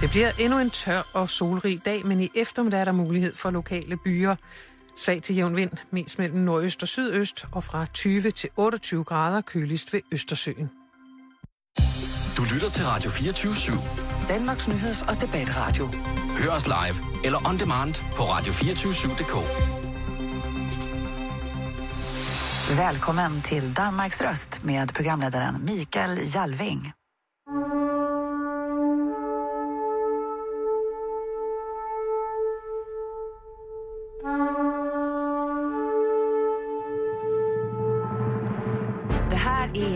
Det bliver endnu en tør og solrig dag, men i eftermiddag er der mulighed for lokale byer. Svag til jævn vind, mest mellem nordøst og sydøst, og fra 20 til 28 grader køligst ved Østersøen. Du lytter til Radio 24 /7. Danmarks nyheds- og debatradio. Hør os live eller on demand på radio247.dk. Välkommen till Danmarks röst med programledaren Mikael Jalving.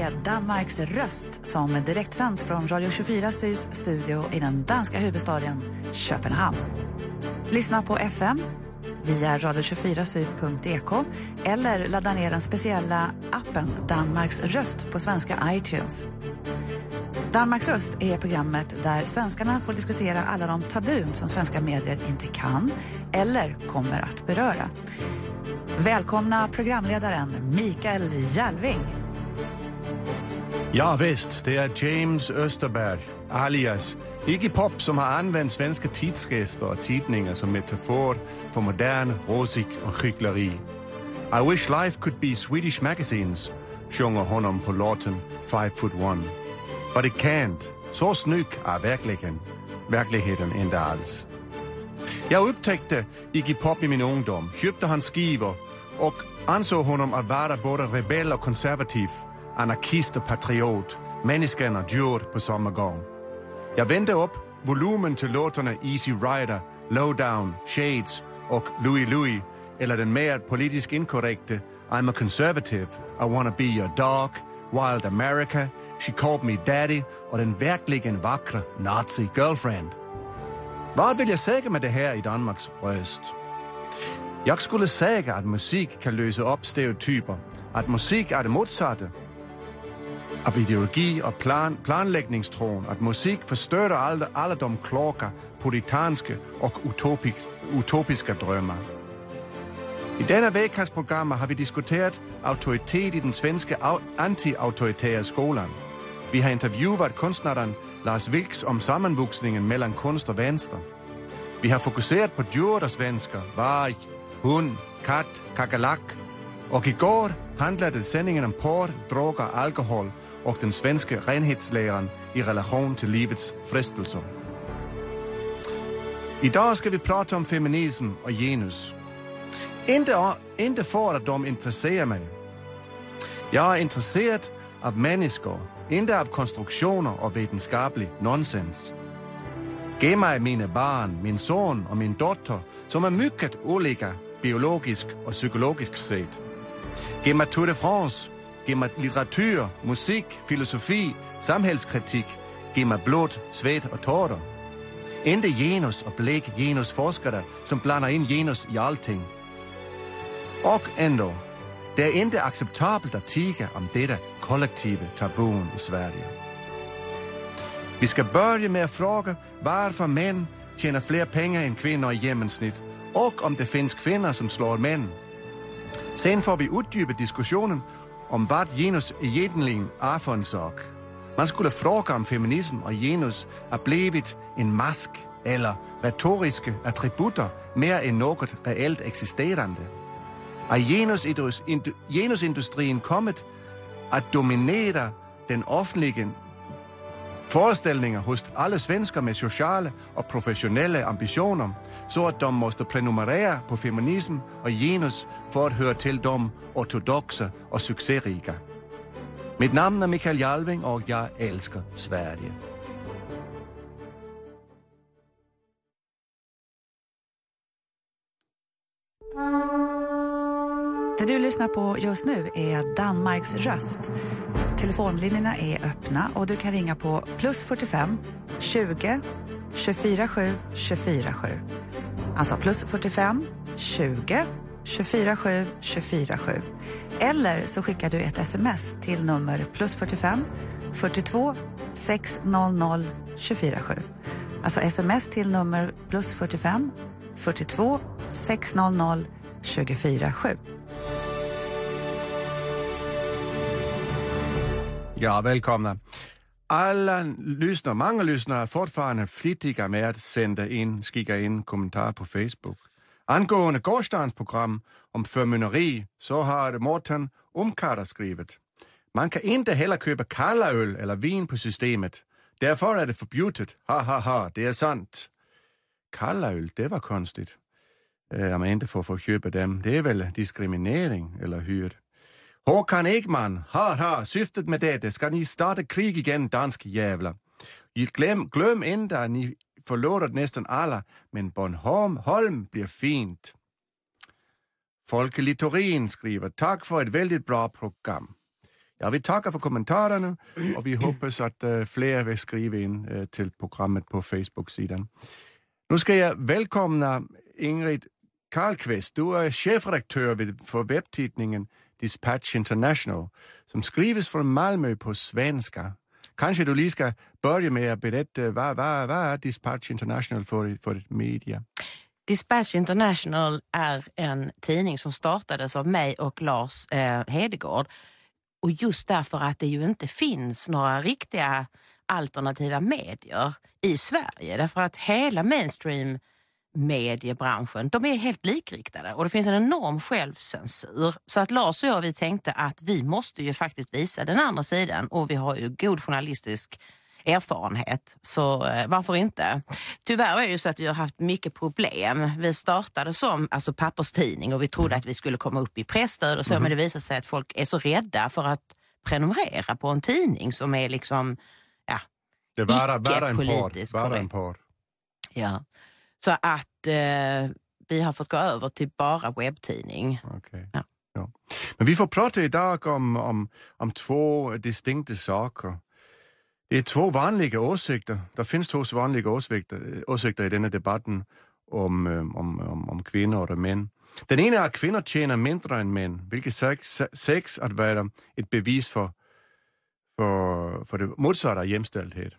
Är Danmarks röst som direktsänds från Radio 24 Sys studio i den danska huvudstaden Köpenhamn. Lyssna på FM via radio24syv.ek eller ladda ner den speciella appen Danmarks röst på svenska iTunes. Danmarks röst är programmet där svenskarna får diskutera alla de tabun som svenska medier inte kan eller kommer att beröra. Välkomna programledaren Mikael Järving. Ja visst, det är James Österberg, alias Iggy Pop, som har använt svenska tidskrifter och tidningar som metafor för modern råsik och hyckleri. I wish life could be Swedish magazines, sjunger honom på låten Five Foot One. But it can't. Så snygg är verkligen, verkligheten inte alls. Jag upptäckte Iggy Pop i min ungdom, köpte hans skivor och ansåg honom att vara både rebell och konservativ, anarkist och patriot, människan och djur på samma gång. Jag vände upp volymen till låtarna Easy Rider, Lowdown, Shades och Louie Louie eller den mer politiskt inkorrekta I'm a conservative, I wanna be your dog, Wild America, She called me daddy och den verkligen vackra Nazi girlfriend. Vad vill jag säga med det här i Danmarks röst? Jag skulle säga att musik kan lösa upp stereotyper, att musik är det motsatta av ideologi och plan, planläggningstron, att musik förstör alla, alla de kloka, puritanska och utopik, utopiska drömmar. I denna veckas program har vi diskuterat auktoritet i den svenska anti-auktoritära skolan. Vi har intervjuat konstnären Lars Vilks om sammanvuxningen mellan konst och vänster. Vi har fokuserat på djur och svenskar, varg, hund, katt, kackerlack. Och igår handlade sändningen om porr, droger, alkohol och den svenska renhetsläran i relation till livets frestelser. Idag ska vi prata om feminism och genus. Inte, inte för att de intresserar mig. Jag är intresserad av människor, inte av konstruktioner och vetenskaplig nonsens. Ge mig mina barn, min son och min dotter som är mycket olika biologiskt och psykologiskt sett. Ge mig Tour de France, ge mig litteratur, musik, filosofi, samhällskritik. Ge mig blod, svett och tårar. Inte genus och blek genusforskare som blandar in genus i allting. Och ändå, det är inte acceptabelt att tiga om detta kollektiva tabun i Sverige. Vi ska börja med att fråga varför män tjänar fler pengar än kvinnor i genomsnitt och om det finns kvinnor som slår män. Sen får vi utdjupa diskussionen om vad genus egentligen är för en sak. Man skulle fråga om feminism och genus har blivit en mask eller retoriska attributer mer än något reellt existerande. Har genusindustrin kommit att dominera den offentliga föreställningar hos alla svenskar med sociala och professionella ambitioner så att de måste prenumerera på feminism och genus för att höra till de ortodoxa och succérika. Mitt namn är Mikael Jalving och jag älskar Sverige. Det du lyssnar på just nu är Danmarks röst. Telefonlinjerna är öppna och du kan ringa på plus 45 20 24 7 24 7. Alltså plus 45 20 24 7 24 7. Eller så skickar du ett sms till nummer plus 45 42 600 24 7. Alltså sms till nummer plus 45 42 600 24 Ja, välkomna. alla lyssnare, många lyssnare är fortfarande flitiga med att sända in, skicka in kommentarer på Facebook. Angående gårdagens program om förmynderi så har Morten Umkada skrivit. Man kan inte heller köpa kalla öl eller vin på systemet. Därför är det förbjudet. Ha, ha, ha, det är sant. Kalla öl, det var konstigt. Om øh, man inte får få köpa dem. Det är väl diskriminering, eller hur? Håkan Ekman, ha, ha, syftet med det ska ni starta krig igen, dansk jävla. Glöm, glöm inte att ni förlorat nästan alla, men Bornholm Holm blir fint. Folke Littorin skriver, tack för ett väldigt bra program. Ja, vi tackar för kommentarerna och vi hoppas att uh, fler vill skriva in uh, till programmet på Facebook-sidan. Nu ska jag välkomna Ingrid Karlqvist. Du är chefredaktör för webbtidningen Dispatch International som skrivs från Malmö på svenska. Kanske du lige ska börja med att berätta vad, vad, vad är Dispatch International för, för ett media? Dispatch International är en tidning som startades av mig och Lars eh, Hedegård. Och just därför att det ju inte finns några riktiga alternativa medier i Sverige. Därför att hela mainstream mediebranschen, de är helt likriktade och det finns en enorm självcensur. Så att Lars och jag vi tänkte att vi måste ju faktiskt visa den andra sidan och vi har ju god journalistisk erfarenhet, så eh, varför inte? Tyvärr är det ju så att vi har haft mycket problem. Vi startade som alltså papperstidning och vi trodde att vi skulle komma upp i pressstöd och så, mm. men det visar sig att folk är så rädda för att prenumerera på en tidning som är liksom ja, det bara, bara en par, bara en par. Ja. Så att eh, vi har fått gå över till bara webbtidning. Okay. Ja. Ja. Men vi får prata idag om, om, om två distinkta saker. Det är två vanliga åsikter. Det finns två vanliga åsikter, åsikter i denna debatten om, eh, om, om, om kvinnor och män. Den ena är att kvinnor tjänar mindre än män, vilket sägs att vara ett bevis för, för, för det motsatta jämställdhet.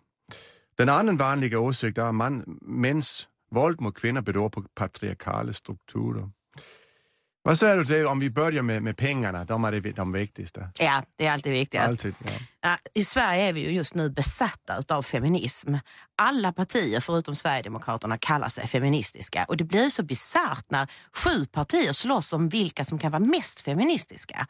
Den andra vanliga åsikten är att man, mäns Våld mot kvinnor beror på patriarkala strukturer. Vad säger du till om vi börjar med, med pengarna? De är de viktigaste. Ja, det är alltid viktigast. Alltid, ja. Ja, I Sverige är vi ju just nu besatta av feminism. Alla partier förutom Sverigedemokraterna kallar sig feministiska och det blir så bisarrt när sju partier slåss om vilka som kan vara mest feministiska.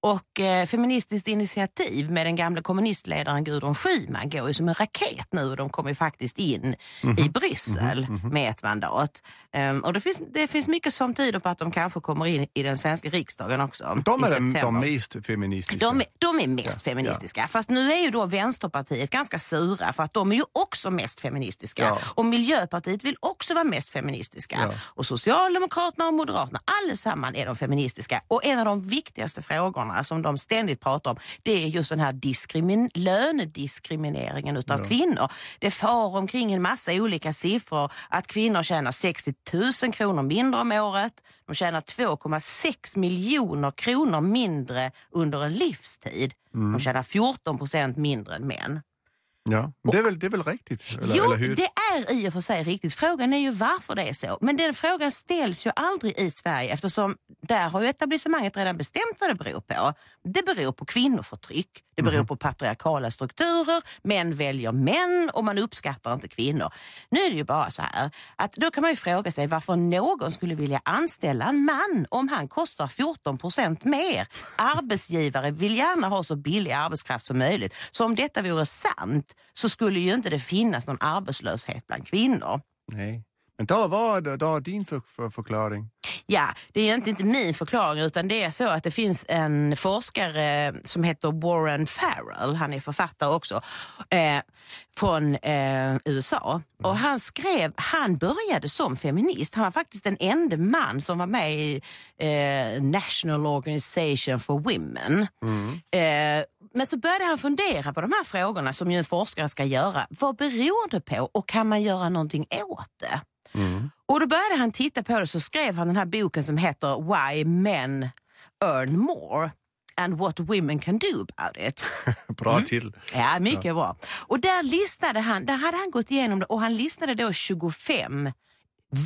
Och eh, Feministiskt initiativ med den gamla kommunistledaren Gudrun Schyman går ju som en raket nu och de kommer faktiskt in mm -hmm. i Bryssel mm -hmm. med ett mandat. Um, och det finns, det finns mycket som tyder på att de kanske kommer in i den svenska riksdagen också. De är de, de mest feministiska. De, de är mest ja. feministiska. Ja. Fast nu är ju då Vänsterpartiet ganska sura för att de är ju också mest feministiska. Ja. Och Miljöpartiet vill också vara mest feministiska. Och Socialdemokraterna och Moderaterna, allesammans är de feministiska. Och en av de viktigaste frågorna frågorna som de ständigt pratar om, det är just den här diskrimin lönediskrimineringen utav ja. kvinnor. Det far omkring en massa olika siffror att kvinnor tjänar 60 000 kronor mindre om året. De tjänar 2,6 miljoner kronor mindre under en livstid. Mm. De tjänar 14 procent mindre än män. Ja, det är väl, det är väl riktigt? Eller, jo, eller hur? det är i och för sig riktigt. Frågan är ju varför det är så. Men den frågan ställs ju aldrig i Sverige eftersom där har ju etablissemanget redan bestämt vad det beror på. Det beror på kvinnoförtryck, det beror mm. på patriarkala strukturer, män väljer män och man uppskattar inte kvinnor. Nu är det ju bara så här att då kan man ju fråga sig varför någon skulle vilja anställa en man om han kostar 14 procent mer. Arbetsgivare vill gärna ha så billig arbetskraft som möjligt. Så om detta vore sant så skulle ju inte det finnas någon arbetslöshet bland kvinnor. Nej. Men då var då din för, för förklaring? Ja, det är egentligen inte min förklaring utan det är så att det finns en forskare som heter Warren Farrell, han är författare också, eh, från eh, USA. Mm. Och han skrev, han började som feminist, han var faktiskt den enda man som var med i eh, National Organization for Women. Mm. Eh, men så började han fundera på de här frågorna som ju en forskare ska göra. Vad beror det på och kan man göra någonting åt det? Mm. Och då började han titta på det så skrev han den här boken som heter Why Men Earn More and what women can do about it. bra mm. till. Ja, mycket ja. bra. Och där listade han, där hade han gått igenom det och han listade då 25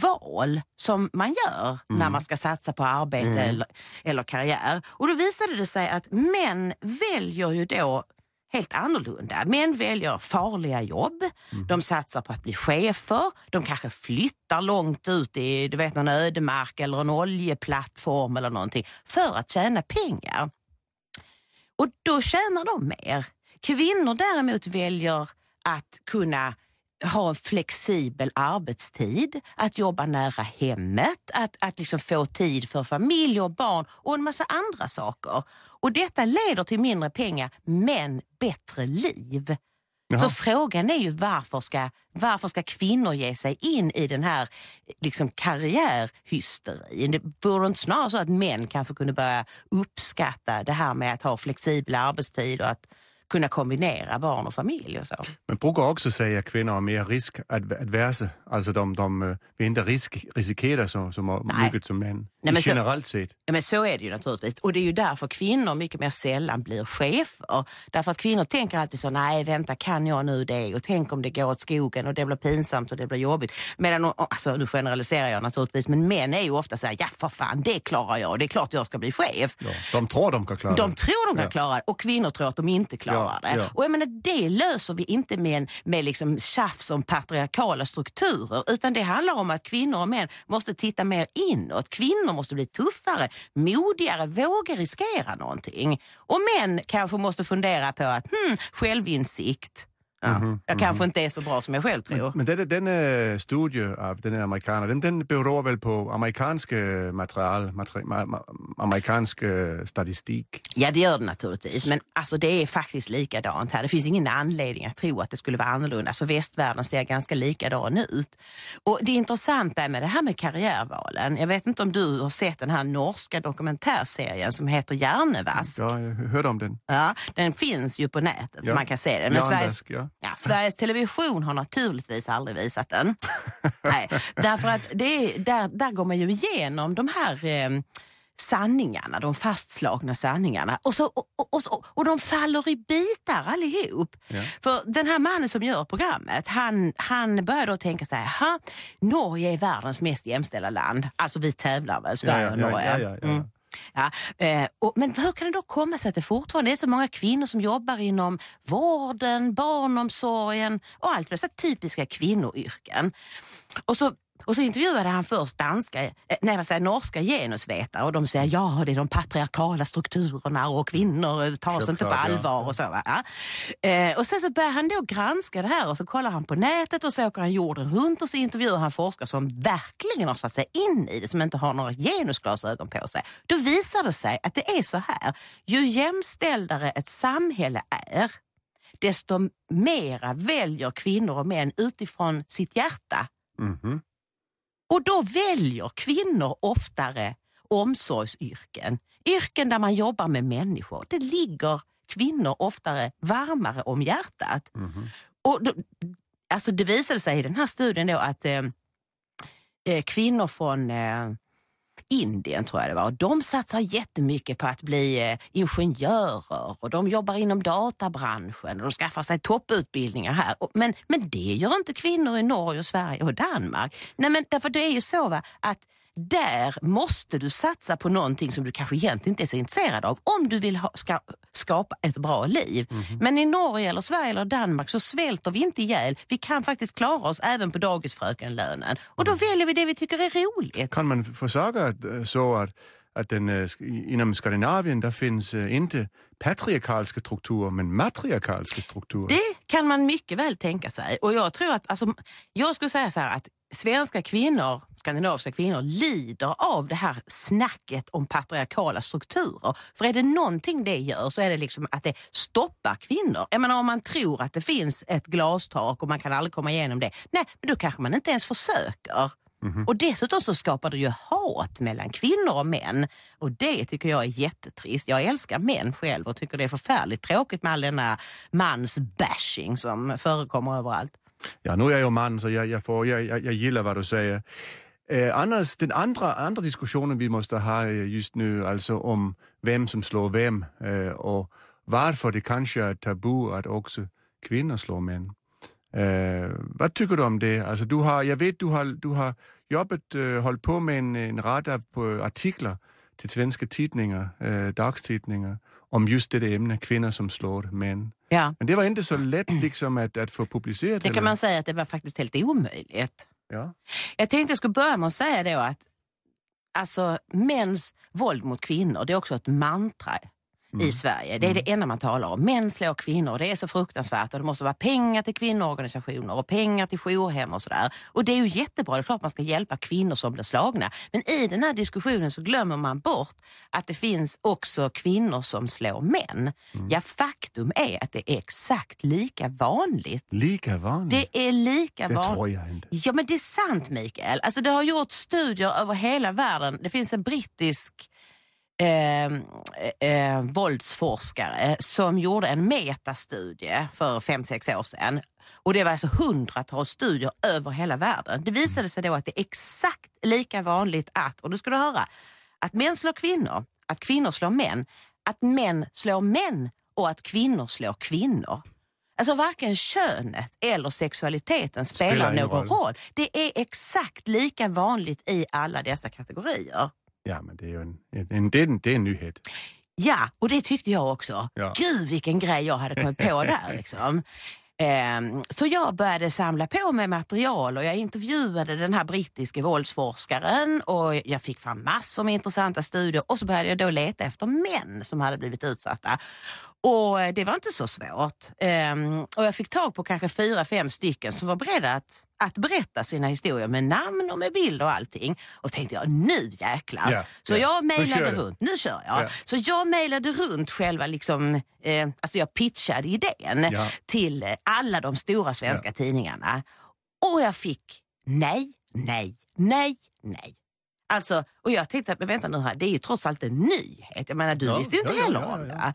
val som man gör mm. när man ska satsa på arbete mm. eller, eller karriär. Och då visade det sig att män väljer ju då helt annorlunda. Män väljer farliga jobb, Mm. de satsar på att bli chefer, de kanske flyttar långt ut i du vet, någon ödemark eller en oljeplattform eller någonting för att tjäna pengar. Och då tjänar de mer. Kvinnor däremot väljer att kunna ha en flexibel arbetstid, att jobba nära hemmet, att, att liksom få tid för familj och barn och en massa andra saker. Och detta leder till mindre pengar men bättre liv. Jaha. Så frågan är ju varför ska, varför ska kvinnor ge sig in i den här liksom, karriärhysterin? Det vore inte snarare så att män kanske kunde börja uppskatta det här med att ha flexibel arbetstid och att kunna kombinera barn och familj och så. Man brukar också säga att kvinnor är mer riskadversa. Alltså de, de eh, vill inte risk, riskera så, så Nej. mycket som män. Nej, men så- generellt sett. Ja, men så är det ju naturligtvis. Och det är ju därför kvinnor mycket mer sällan blir chefer. Därför att kvinnor tänker alltid så, nej vänta kan jag nu det? Och tänk om det går åt skogen och det blir pinsamt och det blir jobbigt. Medan, alltså nu generaliserar jag naturligtvis, men män är ju ofta så här, ja för fan det klarar jag, det är klart jag ska bli chef. Ja, de tror de kan klara De det. tror de kan Ja. klara det och kvinnor tror att de inte klarar Ja, det. Och jag menar, det löser vi inte med, en, med liksom tjafs om patriarkala strukturer utan det handlar om att kvinnor och män måste titta mer inåt. Kvinnor måste bli tuffare, modigare, våga riskera någonting. Och män kanske måste fundera på att hmm, självinsikt. Ja, Mhm, jag kanske inte är så bra som jag själv tror. Men denne, denne studie av den amerikaner, den, den beror väl på amerikansk material, materi, ma, ma, amerikansk eh, statistik? Ja, det gör det naturligtvis. Men alltså, det är faktiskt likadant här. Det finns ingen anledning att tro att det skulle vara annorlunda. Alltså, västvärlden ser ganska likadan ut. Och det intressanta med det här med karriärvalen. Jag vet inte om du har sett den här norska dokumentärserien som heter Hjärnevask. Ja, jag hörde om den. Ja, den finns ju på nätet Ja. man kan se den. Men Sveriges, ja. Ja, Sveriges Television har naturligtvis aldrig visat den. Nej, därför att det är, där, där går man ju igenom de här eh, sanningarna, de fastslagna sanningarna. Och, så, och, och, och, och de faller i bitar allihop. Ja. För den här mannen som gör programmet, han, han börjar då tänka så här, "Ha, Norge är världens mest jämställda land. Alltså vi tävlar väl, Sverige Ja, och ja, ja, Norge. Mm. Ja, eh, och, men hur kan det då komma sig att det fortfarande är så många kvinnor som jobbar inom vården, barnomsorgen och allt dessa typiska kvinnoyrken? Och så, och så intervjuade han först danska, eh, nej, vad säger, norska genusvetare och de säger ja det är de patriarkala strukturerna och kvinnor eh, tas inte på Självklart, ja. allvar och så. Va? Eh, och sen så börjar han då granska det här och så kollar han på nätet och så åker han jorden runt och så intervjuar han forskare som verkligen har satt sig in i det, som inte har några genusglasögon på sig. Då visar det sig att det är så här, ju jämställdare ett samhälle är, desto mera väljer kvinnor och män utifrån sitt hjärta. Mhm. Och då väljer kvinnor oftare omsorgsyrken. Yrken där man jobbar med människor. Det ligger kvinnor oftare varmare om hjärtat. Och då, alltså det visade sig i den här studien då att eh, eh, kvinnor från eh, Indien tror jag det var. De satsar jättemycket på att bli eh, ingenjörer och de jobbar inom databranschen och de skaffar sig topputbildningar här. Och, men, men det gör inte kvinnor i Norge, och Sverige och Danmark. Nej, men därför det är ju så va, att där måste du satsa på någonting som du kanske egentligen inte är så intresserad av om du vill ha, ska, skapa ett bra liv. Men i Norge, eller Sverige eller Danmark så svälter vi inte ihjäl. Vi kan faktiskt klara oss även på dagisfrökenlönen. Och då väljer vi det vi tycker är roligt. Kan man försöka eh, så att, att den, eh, inom Skandinavien där finns eh, inte patriarkalska strukturer men matriarkalska strukturer? Det kan man mycket väl tänka sig. Och jag tror att, alltså, jag skulle säga så här att svenska kvinnor, skandinaviska kvinnor lider av det här snacket om patriarkala strukturer. För är det någonting det gör så är det liksom att det stoppar kvinnor. Jag menar om man tror att det finns ett glastak och man kan aldrig komma igenom det. Nej, men då kanske man inte ens försöker. Och dessutom så skapar det ju hat mellan kvinnor och män. Och det tycker jag är jättetrist. Jag älskar män själv och tycker det är förfärligt tråkigt med all denna mansbashing som förekommer överallt. Ja, nu är jag man så jag, jag, får, jag, jag, jag gillar vad du säger. Eh, annars, den andra, andra diskussionen vi måste ha eh, just nu, alltså om vem som slår vem eh, och varför det kanske är tabu att också kvinnor slår män. Eh, vad tycker du om det? Alltså, du har, jag vet du har, du har jobbat, eh, hållit på med en, en rad av artiklar till svenska tidningar, eh, dagstidningar, om just det ämne, kvinnor som slår män. Ja. Men det var inte så lätt liksom att, att få publicerat. Det kan eller? man säga att det var faktiskt helt omöjligt. Ja. Jag tänkte jag skulle börja med att säga då att alltså, mäns våld mot kvinnor, det är också ett mantra i Sverige. Det är det enda man talar om. Män slår kvinnor, det är så fruktansvärt och det måste vara pengar till kvinnoorganisationer och pengar till jourhem och sådär. Och det är ju jättebra, det är klart man ska hjälpa kvinnor som blir slagna. Men i den här diskussionen så glömmer man bort att det finns också kvinnor som slår män. Ja, faktum är att det är exakt lika vanligt. Lika vanligt? Det är lika det vanligt. tror jag inte. Ja men det är sant Mikael. Alltså, det har gjorts studier över hela världen. Det finns en brittisk eh, eh, våldsforskare som gjorde en metastudie för fem sex år sedan. Och det var alltså hundratals studier över hela världen. Det visade sig då att det är exakt lika vanligt att, och du ska du höra, att män slår kvinnor, att kvinnor slår män, att män slår män och att kvinnor slår kvinnor. Alltså varken könet eller sexualiteten spelar, Spelar någon roll. roll. Det är exakt lika vanligt i alla dessa kategorier. Ja, men det är ju en, en, det det är en nyhet. Ja, och det tyckte jag också. Ja. Gud vilken grej jag hade kommit på där. Liksom. Ehm, Så jag började samla på mig material och jag intervjuade den här brittiske våldsforskaren och jag fick fram massor med intressanta studier och så började jag då leta efter män som hade blivit utsatta. Och eh, det var inte så svårt. Ehm, Och jag fick tag på kanske fyra, fem stycken som var beredda att, att berätta sina historier med namn och med bild och allting. Och tänkte jag, nu jäklar. Ja, så ja. jag mejlade runt. Nu kör jag. Ja. Så jag mejlade runt själva, liksom, eh, alltså jag pitchade idén till eh, alla de stora svenska tidningarna. Och jag fick nej, nej, nej, nej. Alltså, och jag tänkte, men vänta nu här, det är ju trots allt en nyhet. Jag menar, du Ja, visste inte ja, heller ja, om det.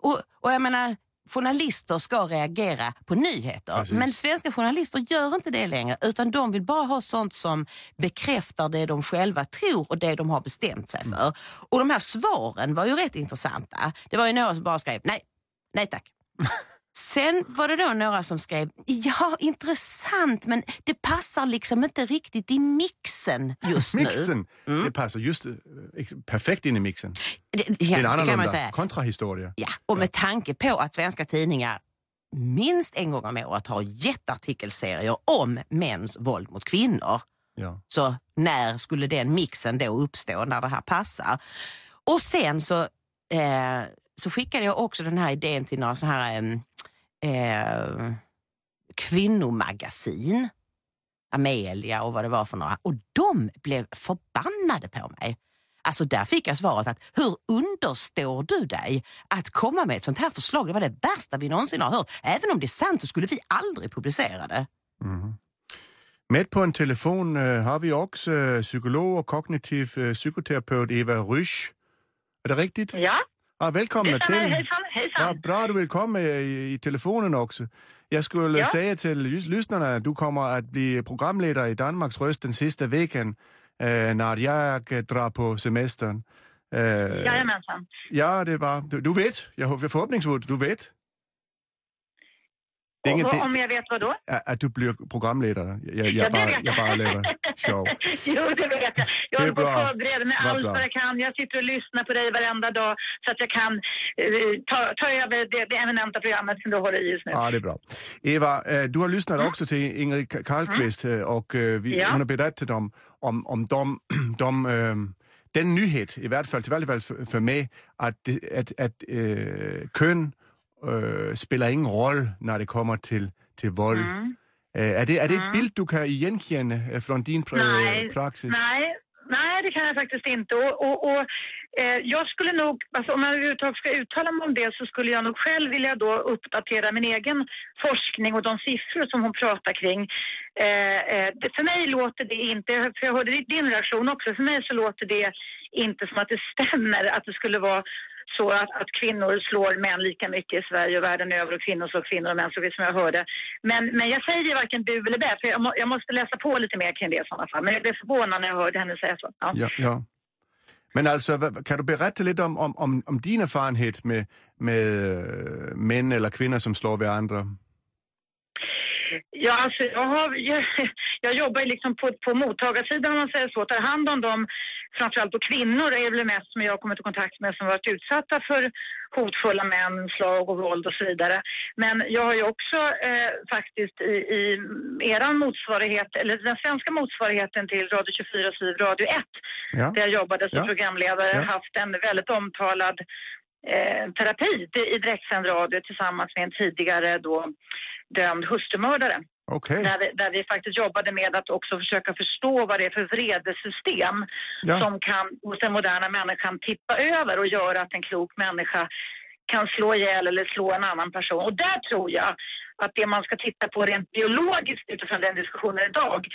Och, och jag menar, journalister ska reagera på nyheter. Precis. Men svenska journalister gör inte det längre utan de vill bara ha sånt som bekräftar det de själva tror och det de har bestämt sig Mm. för. Och de här svaren var ju rätt intressanta. Det var ju några som bara skrev nej, nej tack. Sen var det då några som skrev, ja intressant men det passar liksom inte riktigt i mixen just nu. Mixen, det passar just eh, perfekt in i mixen. Det, ja, det är en det kan man annorlunda säga. kontrahistoria. Ja, och med tanke på att svenska tidningar minst en gång om året har jätteartikelserier om mäns våld mot kvinnor. Ja. Så när skulle den mixen då uppstå när det här passar? Och sen så, eh, så skickade jag också den här idén till några sådana här em, eh, kvinnomagasin. Amelia och vad det var för några. Och de blev förbannade på mig. Alltså där fick jag svaret att hur understår du dig att komma med ett sånt här förslag? Det var det värsta vi någonsin har hört. Även om det är sant så skulle vi aldrig publicera det. Med på en telefon eh, har vi också eh, psykolog och kognitiv eh, psykoterapeut Eva Rysch. Är det riktigt? Ja, Ja, välkomna det stämmer. till. Hejsan, Ja, hejsan. bra att du vill komma i, i telefonen också. Jag skulle Ja. säga till lys- lyssnarna att du kommer att bli programledare i Danmarks röst den sista veckan eh, när jag drar på semestern. Eh, Jajamensan. ja, det bra. Du, du vet, jag förhoppningsvis, du vet. Det är inget, Och, det, om jag vet vad då? att, att du blir programledare. Jag, jag, Ja, bara, jag bara lever show. jo, det vet jag. Jag håller på att förbereda mig allt vad jag kan. Jag sitter och lyssnar på dig varenda dag så att jag kan eh, ta, ta över det, det eminenta programmet som du håller i just nu. Ja, det är bra. Eva, eh, du har lyssnat också till Ingrid Ka- Karlqvist eh, och eh, vi, Ja. hon har berättat om, om, om de, de, eh, den nyhet, i hvert fall, till varje fall för, för mig, att, det- att, att eh, kön eh, spelar ingen roll när det kommer till, till våld. Mm. Eh, är, det, är det ett bild du kan igenkänna eh, från din pra- Nej, praxis? Nej, nej, det kan jag faktiskt inte. Och, och, och, eh, jag skulle nog, alltså, om jag överhuvudtaget ska uttala mig om det så skulle jag nog själv vilja då uppdatera min egen forskning och de siffror som hon pratar kring. Eh, eh, för mig låter det inte, för jag hörde din reaktion också, för mig så låter det inte som att det stämmer att det skulle vara så att, att kvinnor slår män lika mycket i Sverige och världen över och kvinnor slår kvinnor och män slår som jag hörde. Men, men jag säger varken bu eller bä, för jag, må, jag måste läsa på lite mer kring det i sådana fall. Men jag blev förvånad när jag hörde henne säga så. Ja. Ja, ja. Men alltså, kan du berätta lite om, om, om, om din erfarenhet med, med eh, män eller kvinnor som slår varandra? Ja, alltså jag har, jag, jag jobbar liksom på, på mottagarsidan om man säger så, tar hand om dem, framförallt då kvinnor är det mest som jag har kommit i kontakt med som varit utsatta för hotfulla män, slag och våld och så vidare. Men jag har ju också eh, faktiskt i, i eran motsvarighet, eller den svenska motsvarigheten till Radio 24 Syv, Radio 1, Ja. där jag jobbade som Ja. programledare, Ja. haft en väldigt omtalad eh, terapi i direktsänd radio tillsammans med en tidigare då dömd hustrumördare. Okej. Där, vi, där vi faktiskt jobbade med att också försöka förstå vad det är för vredesystem Ja. som kan hos den moderna människan tippa över och göra att en klok människa kan slå ihjäl eller slå en annan person. Och där tror jag att det man ska titta på rent biologiskt utifrån den diskussionen idag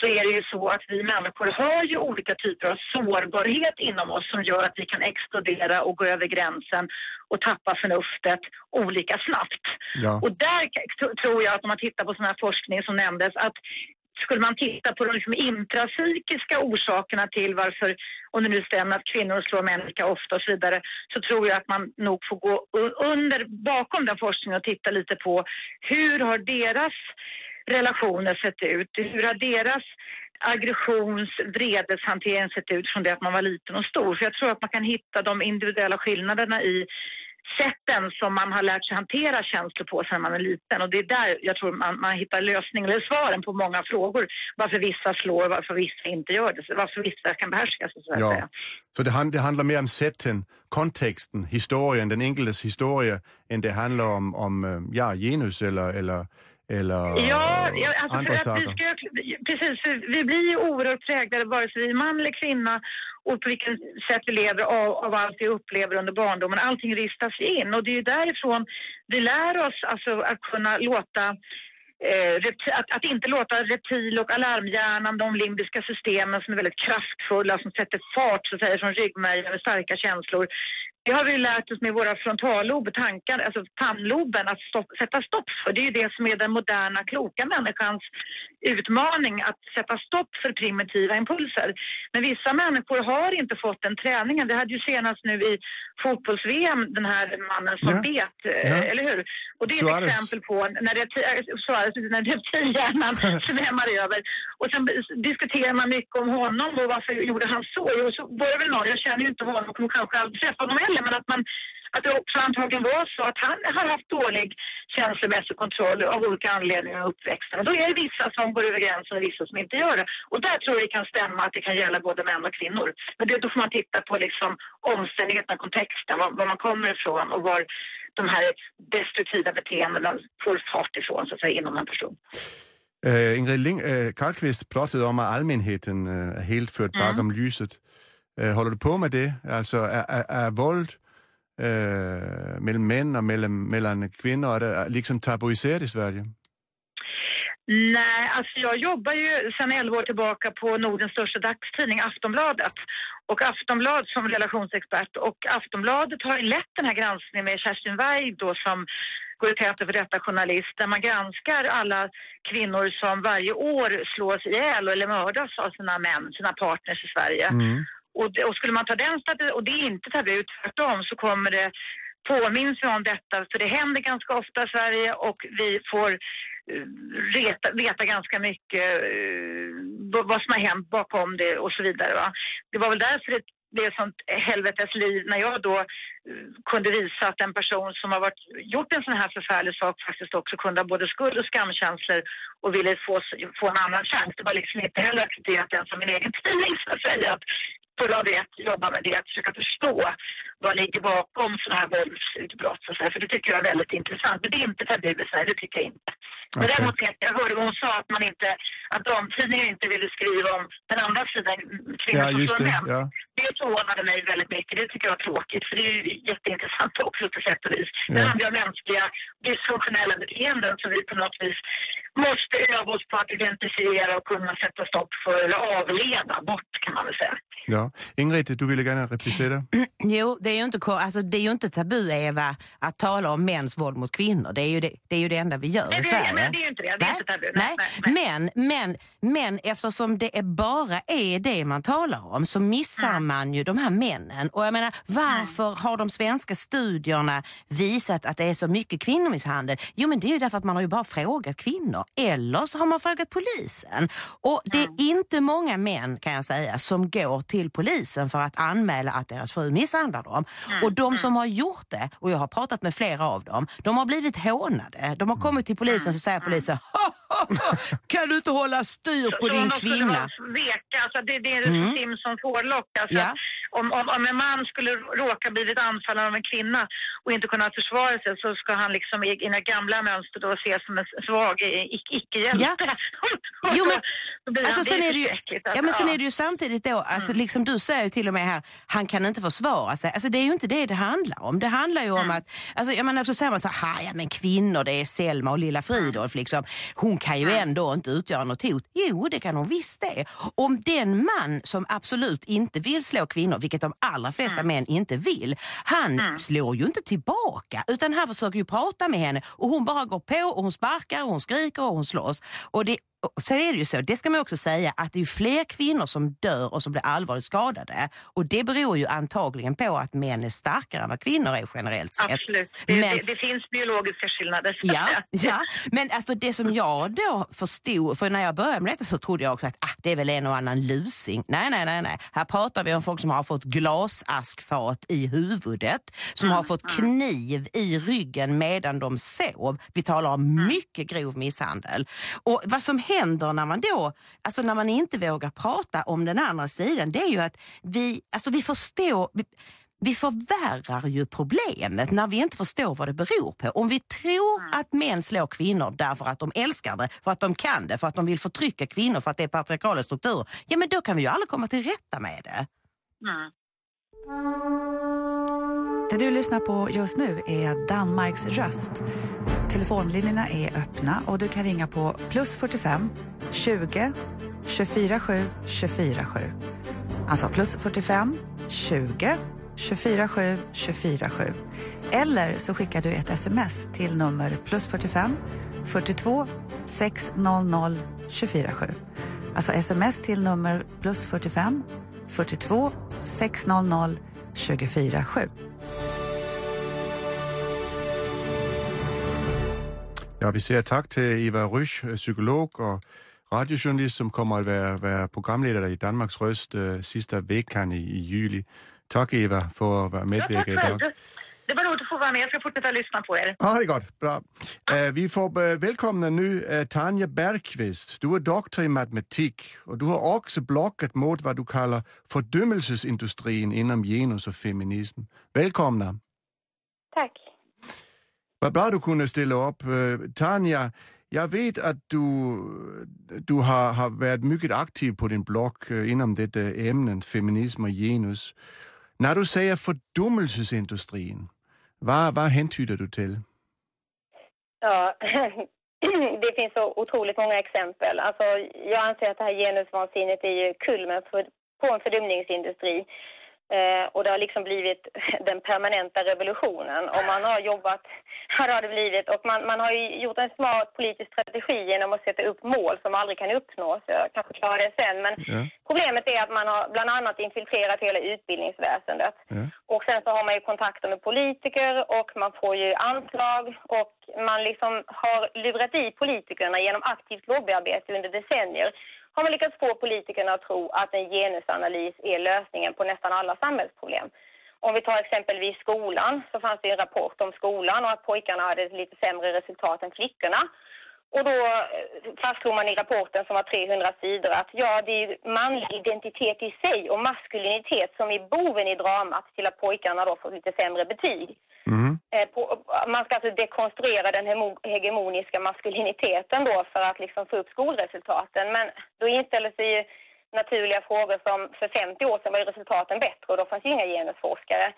så är det ju så att vi människor har ju olika typer av sårbarhet inom oss som gör att vi kan explodera och gå över gränsen och tappa förnuftet olika snabbt. Ja. Och där tror jag att om man tittar på sån här forskning som nämndes att skulle man titta på de liksom intrapsykiska orsakerna till varför, om det nu stämmer att kvinnor slår män lika ofta och så vidare, så tror jag att man nog får gå under, bakom den forskningen och titta lite på hur har deras relationer sett ut? Hur har deras aggressions, vredeshantering sett ut från det att man var liten och stor? För jag tror att man kan hitta de individuella skillnaderna i sätten som man har lärt sig hantera känslor på sedan man är liten. Och det är där jag tror man, man hittar lösningen, eller svaren på många frågor. Varför vissa slår, varför vissa inte gör det, varför vissa kan behärskas. Så att Ja. säga. Så det, hand, det handlar mer om sätten, kontexten, historien, den enkeltes historia, än det handlar om, om eh, ja, genus eller, eller, eller Ja, ja alltså andra för att saker. vi, ska, precis, vi blir ju oerhört präglade vare sig vi är man eller kvinna och på vilket sätt vi lever av, av allt vi upplever under barndomen. Allting ristas in och det är ju därifrån vi lär oss alltså, att kunna låta eh, att, att inte låta reptil och alarmhjärnan, de limbiska systemen som är väldigt kraftfulla, som sätter fart så att säga, från ryggmärgen med starka känslor. Det har vi lärt oss med våra frontallober, tankar, alltså tandloben, att stopp, sätta stopp för. Det är det som är den moderna, kloka människans utmaning, att sätta stopp för primitiva impulser. Men vissa människor har inte fått den träningen. Vi hade ju senast nu i fotbolls-VM den här mannen som Ja. bet, eh, Ja. eller hur? Och det är ett Suarez. exempel på när, repti- äh, Suarez, när reptilhjärnan svämmar över. Och sen diskuterar man mycket om honom och varför gjorde han så? Jo, så var det väl någon, jag känner ju inte honom och kommer kanske aldrig träffa honom heller, men att man att det också antagligen var så att han har haft dålig känslomässig kontroll av olika anledningar i uppväxten. Och då är det vissa som går över gränsen och vissa som inte gör det. Och där tror jag det kan stämma att det kan gälla både män och kvinnor. Men det, då får man titta på liksom omständigheterna, kontexten, var, var man kommer ifrån och var de här destruktiva beteendena får fart ifrån så att säga inom en person. Uh, Ingrid Ling, uh, Karlqvist pratade om att allmänheten uh, är helt fört bakom ljuset. Uh, håller du på med det? Alltså är, är, är våld uh, mellan män och mellan, mellan kvinnor är det liksom tabuiserat i Sverige? Nej, alltså jag jobbar ju sedan 11 år tillbaka på Nordens största dagstidning Aftonbladet och Aftonblad som relationsexpert och Aftonbladet har lett den här granskningen med Kerstin Weig då som går i täten för detta journalist där man granskar alla kvinnor som varje år slås ihjäl eller mördas av sina män, sina partners i Sverige. Mm. Och, och skulle man ta den statistiken, och det är inte tabu, tvärtom så kommer det påminns vi om detta, för det händer ganska ofta i Sverige och vi får eh, reta, veta ganska mycket eh, vad som har hänt bakom det och så vidare. Va? Det var väl därför det blev sånt helvetes liv när jag då eh, kunde visa att en person som har varit, gjort en sån här förfärlig sak faktiskt också kunde ha både skuld och skamkänslor och ville få, få en annan chans. Det var liksom inte heller accepterat ens av min egen tidning så att säga. Att på Radio 1 jobba med det, att försöka förstå vad ligger bakom sådana här våldsutbrott. Så att säga. För det tycker jag är väldigt intressant. Men det är inte tabu i Sverige, det tycker jag inte. Men däremot, jag hörde vad hon sa att man inte, att damtidningar inte ville skriva om den andra sidan, kvinnor Ja, som slår det. män. Ja. Det förvånade mig väldigt mycket. Det tycker jag är tråkigt, för det är ju jätteintressant också på sätt och vis. Det Ja. handlar om mänskliga dysfunktionella beteenden som vi på något vis måste öva oss på att identifiera och kunna sätta stopp för, eller avleda bort kan man väl säga. ja. Ingrid, du ville gärna replicera? Jo, det är ju inte, alltså, det är ju inte tabu, Eva, att tala om mäns våld mot kvinnor. Det är ju det, det, är ju det enda vi gör Nej, i det, Sverige. nej, det är ju inte det. Det är Nej, inte tabu. Nej, nej. Men, men, men eftersom det är bara är det man talar om så missar Mm. Man ju de här männen. Och jag menar, varför har de svenska studierna visat att det är så mycket kvinnomisshandel? Jo, men det är ju därför att man har ju bara frågat kvinnor. Eller så har man frågat polisen. Och det är inte många män, kan jag säga, som går till polisen för att anmäla att deras fru misshandlar dem. Och de som har gjort det, och jag har pratat med flera av dem, de har blivit hånade. De har kommit till polisen så säger polisen "Ha, ha, ha, kan du inte hålla styr på Så din kvinna? Veka, alltså det, det är det Mm. som Simpson fårlock. Alltså Ja. Om, om, om en man skulle råka blivit anfallen av en kvinna och inte kunna försvara sig så ska han liksom i, i det gamla mönster då ses som en svag icke-hjälte. Ja. Jo, men- Alltså, sen är det ju, ja, men sen är det ju samtidigt då, alltså, liksom du säger ju till och med här, han kan inte försvara sig. Alltså, det är ju inte det det handlar om. Det handlar ju om att, alltså, jag menar, så säger man så här, ja men kvinnor det är Selma och lilla Fridolf liksom. Hon kan ju ändå inte utgöra något hot. Jo, det kan hon visst det. Om den man som absolut inte vill slå kvinnor, vilket de allra flesta män inte vill, han slår ju inte tillbaka utan han försöker ju prata med henne. Och hon bara går på och hon sparkar och hon skriker och hon slåss. Och det, och sen är det ju så, det ska man också säga, att det är fler kvinnor som dör och som blir allvarligt skadade. Och det beror ju antagligen på att män är starkare än vad kvinnor är generellt sett. Absolut. Det, Men- det, det finns biologiska skillnader. Ja, ja, men alltså det som jag då förstod, för när jag började med detta så trodde jag också att ah, det är väl en och annan lusing. Nej, nej, nej, nej. Här pratar vi om folk som har fått glasaskfat i huvudet, som har fått kniv i ryggen medan de sov. Vi talar om mycket grov misshandel. Och vad som händer när man då, alltså när man inte vågar prata om den andra sidan, det är ju att vi, alltså vi förstår, vi, vi förvärrar ju problemet när vi inte förstår vad det beror på. Om vi tror att män slår kvinnor därför att de älskar det, för att de kan det, för att de vill förtrycka kvinnor för att det är patriarkala strukturer, ja men då kan vi ju aldrig komma till rätta med det. Mm. Det du lyssnar på just nu är Danmarks röst. Telefonlinjerna är öppna och du kan ringa på plus 45 20 24 7 24 7. Alltså plus 45 20 24 7 24 7. Eller så skickar du ett sms till nummer plus 45 42 600 24 7. Alltså sms till nummer plus 45 42 600 24 Ja, vi siger tak til Eva Rysch, øh, psykolog og radiojournalist, som kommer at være, være programleder i Danmarks Røst øh, sidste veckan i, i juli. Tak Eva for at være Ja, tack medvirke i själv. dag. Det var roligt att få vara med. Jag ska fortsätta lyssna på er. Ja, det är gott. Bra. Uh, vi får uh, välkomna nu uh, Tanja Bergqvist. Du är doktor i matematik och du har också bloggat mot vad du kallar fördömelsesindustrin inom genus och feminism. Välkomna. Tack. Vad bra du kunde ställa upp. Øh, Tanja, jag vet att du, du har, har varit mycket aktiv på din blogg øh, inom detta ämne, feminism och genus. När du säger fördömelsesindustrin, vad, vad häntyder du till? Ja, det finns så otroligt många exempel. Alltså, jag anser att det här genusvansinnet är ju kulmen på en fördumningsindustri. Eh, och det har liksom blivit den permanenta revolutionen. Och man har jobbat, här har det blivit, och man, man har ju gjort en smart politisk strategi genom att sätta upp mål som aldrig kan uppnås. Jag kan förklara det sen. Men Ja. problemet är att man har bland annat infiltrerat hela utbildningsväsendet. Ja. Och sen så har man ju kontakter med politiker och man får ju anslag och man liksom har lurat i politikerna genom aktivt lobbyarbete under decennier har man lyckats få politikerna att tro att en genusanalys är lösningen på nästan alla samhällsproblem. Om vi tar exempelvis skolan så fanns det en rapport om skolan och att pojkarna hade lite sämre resultat än flickorna. Och då eh, fastslog man i rapporten som var 300 sidor att ja, det är manlig identitet i sig och maskulinitet som är boven i dramat till att pojkarna då får lite sämre betyg. Mhm. Eh, på, man ska alltså dekonstruera den hegemoniska maskuliniteten då för att liksom få upp skolresultaten. Men då inställer sig ju naturliga frågor som för 50 år sedan var ju resultaten bättre och då fanns ju inga genusforskare.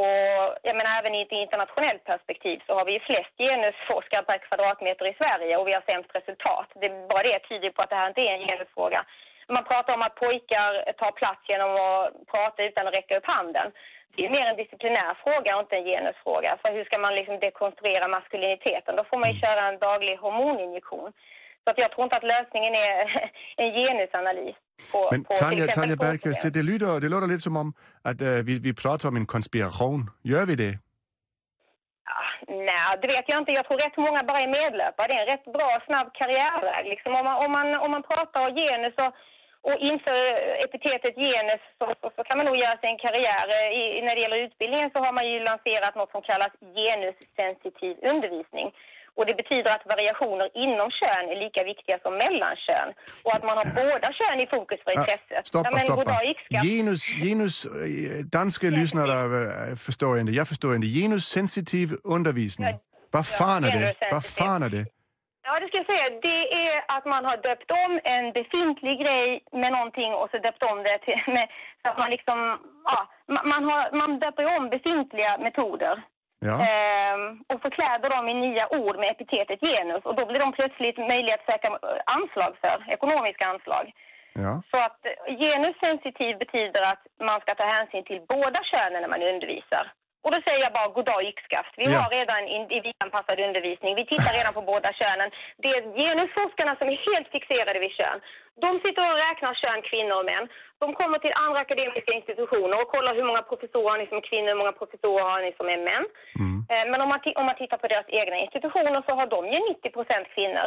Och jag menar även i ett internationellt perspektiv så har vi ju flest genusforskare per kvadratmeter i Sverige och vi har sämst resultat. Det, bara det tyder på att det här inte är en genusfråga. Man pratar om att pojkar tar plats genom att prata utan att räcka upp handen. det är mer en disciplinär fråga och inte en genusfråga. För hur ska man liksom dekonstruera maskuliniteten? Då får man ju köra en daglig hormoninjektion. Så att jag tror inte att lösningen är en genusanalys. På, Men på Tanja, Tanja Bergqvist, det, det, lyder, det låter lite som om att eh, vi, vi pratar om en konspiration. Gör vi det? Ja, nej, det vet jag inte. Jag tror rätt många bara är medlöpare. Det är en rätt bra, snabb karriärväg. Liksom om, man, om, man, om man pratar om genus och, och inför epitetet genus så, så, så kan man nog göra sig en karriär. I, när det gäller utbildningen så har man ju lanserat något som kallas genussensitiv undervisning. Och det betyder att variationer inom kön är lika viktiga som mellan kön. Och att man har båda kön i fokus för Ja, intresset. stoppa, Ja, stoppa. yxskaft. Genus, genus, eh, danska lyssnare eh, förstår inte, jag förstår inte. Genussensitiv undervisning. Ja, Vad fan är det? Vad fan är det? Ja, det ska jag säga. Det är att man har döpt om en befintlig grej med någonting och så döpt om det till... Med, så att man liksom... Ja, man, har, man döper om befintliga metoder. Ja. Ehm, och förkläder dem i nya ord med epitetet genus. Och då blir de plötsligt möjliga att söka eh, anslag för, ekonomiska anslag. ja. Så att eh, genussensitiv betyder att man ska ta hänsyn till båda könen när man undervisar. Och då säger jag bara goddag yxskaft. Vi Ja. har redan individanpassad undervisning. Vi tittar redan på båda könen. Det är genusforskarna som är helt fixerade vid kön. De sitter och räknar kön, kvinnor och män. De kommer till andra akademiska institutioner och kollar hur många professorer har ni som är kvinnor, hur många professorer har ni som är män. Eh, Men om man, om man tittar på deras egna institutioner så har de ju 90% kvinnor.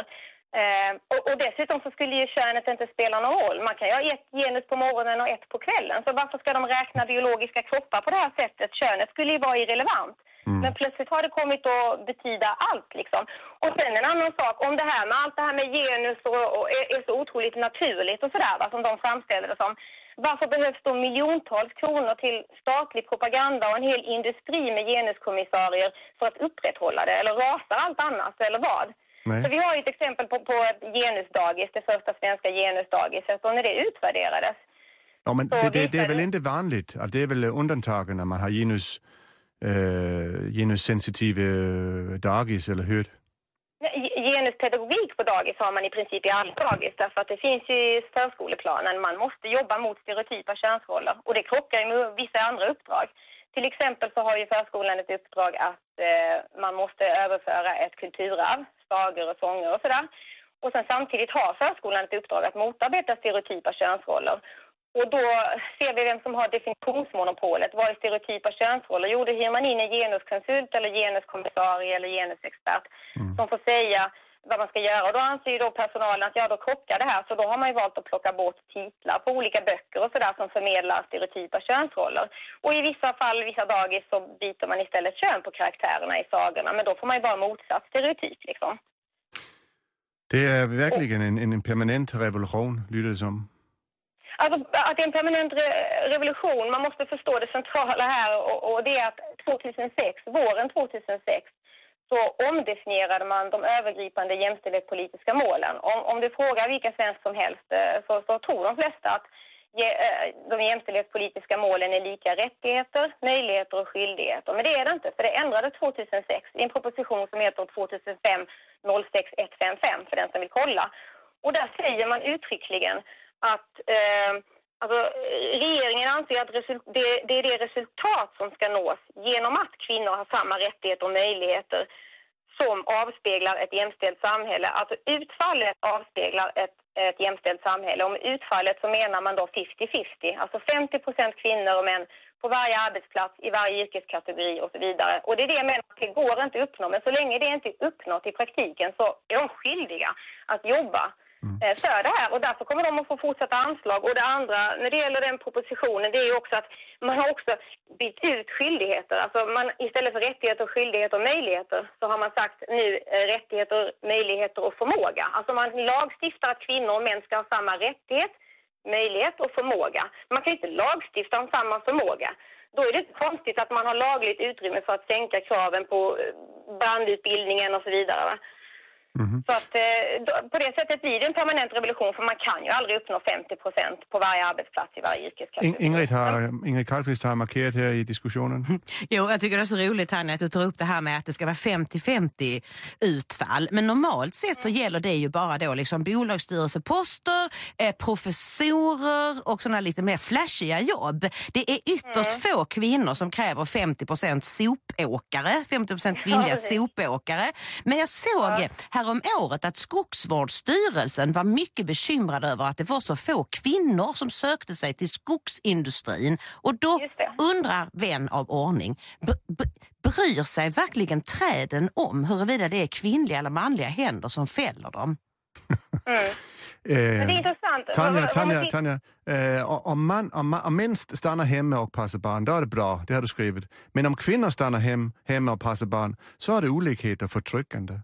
Eh, och, och dessutom så skulle ju könet inte spela någon roll. Man kan ju ha ett genus på morgonen och ett på kvällen. Så varför ska de räkna biologiska kroppar på det här sättet? Könet skulle ju vara irrelevant. Men plötsligt har det kommit att betyda allt liksom. Och sen en annan sak, om det här med allt det här med genus och, och är, är så otroligt naturligt och sådär, va, som de framställer det som. Varför behövs då miljontals kronor till statlig propaganda och en hel industri med genuskommissarier för att upprätthålla det? Eller rasar allt annat, eller vad? Nej. Så vi har ett exempel på, på genusdagis, det första svenska genusdagiset, och när det utvärderades. Ja, men det, det, det är väl inte vanligt? Alltså, det är väl undantagen när man har genus, eh, genussensitiva eh, dagis, eller hur? Ge- Genuspedagogik på dagis har man i princip i alla dagis därför att det finns ju i förskoleplanen. Man måste jobba mot stereotypa könsroller och det krockar ju med vissa andra uppdrag. Till exempel så har ju förskolan ett uppdrag att eh, man måste överföra ett kulturarv, sagor och sånger och sådär. Och sen samtidigt har förskolan ett uppdrag att motarbeta stereotypa könsroller. Och då ser vi vem som har definitionsmonopolet. Vad är stereotypa könsroller? Jo, då hyr man in en genuskonsult eller genuskommissarie eller genusexpert som får säga vad man ska göra. Och då anser ju då personalen att ja, då krockar det här. Så då har man ju valt att plocka bort titlar på olika böcker och sådär som förmedlar stereotypa könsroller. Och i vissa fall, vissa dagis, så byter man istället kön på karaktärerna i sagorna. Men då får man ju bara motsatt stereotyp liksom. Det är verkligen en, en permanent revolution, lyder det som. Alltså att det är en permanent re- revolution, man måste förstå det centrala här och, och det är att 2006, våren 2006, så omdefinierade man de övergripande jämställdhetspolitiska målen. Om, om du frågar vilka svensk som helst eh, så, så tror de flesta att eh, de jämställdhetspolitiska målen är lika rättigheter, möjligheter och skyldigheter. Men det är det inte, för det ändrades 2006 i en proposition som heter 2005 06155 för den som vill kolla. Och där säger man uttryckligen att eh, alltså, regeringen anser att det, det är det resultat som ska nås genom att kvinnor har samma rättigheter och möjligheter som avspeglar ett jämställt samhälle. Alltså utfallet avspeglar ett, ett jämställt samhälle. Och med utfallet så menar man då 50-50. Alltså 50% kvinnor och män på varje arbetsplats, i varje yrkeskategori och så vidare. Och det är det jag menar, att det går inte att uppnå. Men så länge det inte är uppnått i praktiken så är de skyldiga att jobba mm. Eh, för det här och därför kommer de att få fortsätta anslag. Och det andra när det gäller den propositionen det är ju också att man har också bytt ut skyldigheter. Alltså man, istället för rättigheter, skyldigheter och möjligheter så har man sagt nu eh, rättigheter, möjligheter och förmåga. Alltså man lagstiftar att kvinnor och män ska ha samma rättighet, möjlighet och förmåga. Man kan ju inte lagstifta om samma förmåga. Då är det inte konstigt att man har lagligt utrymme för att sänka kraven på eh, brandutbildningen och så vidare. Va? Så att, eh, då- på det sättet blir det en permanent revolution för man kan ju aldrig uppnå 50 procent på varje arbetsplats i varje yrkeskategori. In- Ingrid, har, Ingrid Carlqvist har markerat här i diskussionen. Jo, jag tycker det är så roligt Tanja att du tar upp det här med att det ska vara 50-50 utfall. Men normalt sett så gäller det ju bara då liksom bolagsstyrelseposter, eh, professorer och sådana lite mer flashiga jobb. Det är ytterst få kvinnor som kräver 50% sopåkare, 50 kvinnliga Ja, sopåkare. Men jag såg härom året att Skogsvårdsstyrelsen var mycket bekymrad över att det var så få kvinnor som sökte sig till skogsindustrin. Och då undrar vän av ordning, bryr sig verkligen träden om huruvida det är kvinnliga eller manliga händer som fäller dem? Är Eh, intressant. Tanja, Tanja, Tanja. Eh, om, man, om, man, om män stannar hemma och passar barn, då är det bra. Det har du skrivit. Men om kvinnor stannar hem, hemma och passar barn, så är det olikheter förtryckande.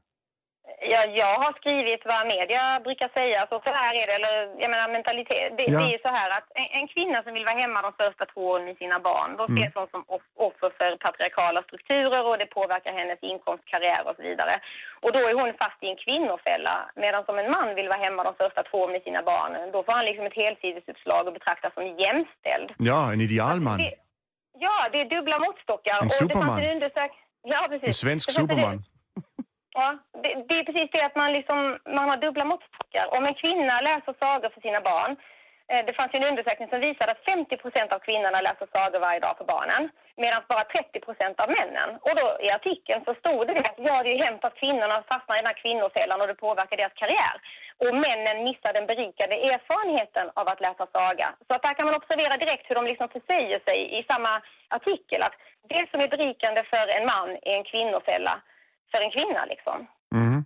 Ja, jag har skrivit vad media brukar säga, så, så här är det. Eller, jag menar, mentalitet. Det, Ja. det är så här att en, en kvinna som vill vara hemma de första två åren med sina barn, då Mm. ses hon som off- offer för patriarkala strukturer och det påverkar hennes inkomst, karriär och så vidare. Och då är hon fast i en kvinnofälla. Medan som en man vill vara hemma de första två åren med sina barn, då får han liksom ett helsidesuppslag och betraktas som jämställd. Ja, en idealman. Det, ja, det är dubbla måttstockar. En och det superman. fanns en undersök- Ja, precis. En svensk superman. Ja, det, det är precis det att man, liksom, man har dubbla måttstockar. Om en kvinna läser sagor för sina barn, eh, det fanns ju en undersökning som visade att 50 av kvinnorna läser sagor varje dag för barnen, medan bara 30 av männen. Och då i artikeln så stod det att ja, det är ju hemskt att kvinnorna fastnar i den här kvinnofällan och det påverkar deras karriär. Och männen missar den berikande erfarenheten av att läsa saga. Så att där kan man observera direkt hur de liksom försäger sig i samma artikel att det som är berikande för en man är en kvinnofälla för en kvinna liksom. Mhm.